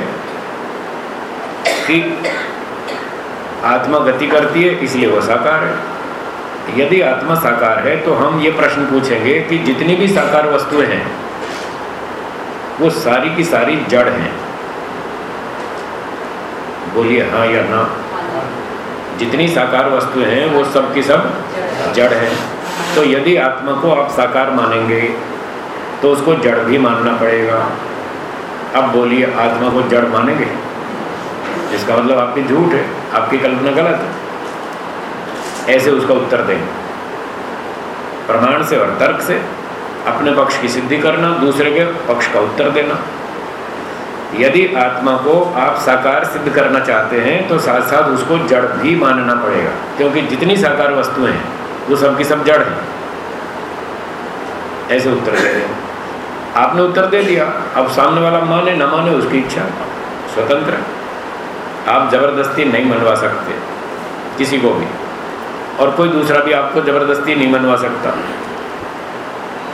कि आत्मा गति करती है, इसलिए वो साकार है। यदि आत्मा साकार है तो हम ये प्रश्न पूछेंगे कि जितनी भी साकार वस्तुएँ हैं, वो सारी की सारी जड़ हैं। बोलिए हाँ या ना। जितनी साकार वस्तुएँ हैं, वो सब की सब जड़ है। तो यदि आत्मा को आप साकार मानेंगे तो उसको जड़ भी मानना पड़ेगा। अब बोलिए, आत्मा को जड़ मानेंगे? इसका मतलब आपकी झूठ है, आपकी कल्पना गलत है। ऐसे उसका उत्तर दें। प्रमाण से और तर्क से, अपने पक्ष की सिद्धि करना, दूसरे के पक्ष का उत्तर देना। यदि आत्मा को आप साकार सिद्ध करना चाहते हैं तो साथ साथ उसको जड़ भी मानना पड़ेगा। क्योंकि जितनी साकार वस्तुएँ हैं, वो सब की सब जड़ है। ऐसे उत्तर दे दें आपने उत्तर दे दिया। अब सामने वाला माने, न माने, उसकी इच्छा स्वतंत्र आप ज़बरदस्ती नहीं मनवा सकते, किसी को भी। और कोई दूसरा भी आपको ज़बरदस्ती नहीं मनवा सकता।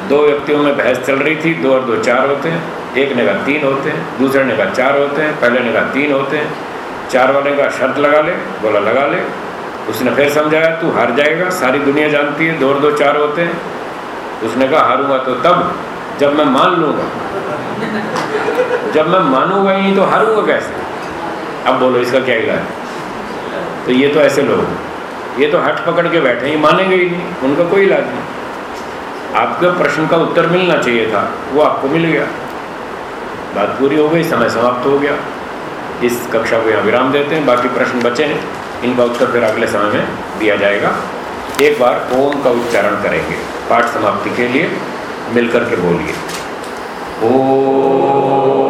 दो व्यक्तियों में बहस चल रही थी, दो और दो चार होते हैं। एक ने कहा तीन होते हैं, दूसरे ने कहा चार होते हैं, पहले ने कहा तीन होते हैं। चार वाले का शर्त लगा ले, बोला लगा ले। उसने फिर समझाया, तू हार जाएगा, सारी दुनिया जानती है, दो दो चार होते हैं। उसने कहा, हारूँगा तो तब, जब मैं मान लूँगा। जब मैं मानूँगा ही नहीं तो हारूँगा कैसे? अब बोलो, इसका क्या इलाज तो ये तो ऐसे लोग ये तो हट पकड़ के बैठे ही, मानेंगे ही नहीं, उनका कोई इलाज नहीं। आपके प्रश्न का उत्तर मिलना चाहिए था, वो आपको मिल गया। बात पूरी हो गई, समय समाप्त हो गया। इस कक्षा को यहाँ विराम देते हैं। बाकी प्रश्न बचे हैं। इनका उत्तर फिर अगले समय में दिया जाएगा। एक बार ओम का उच्चारण करेंगे। पाठ समाप्ति के लिए मिलकर के बोलिए। ओ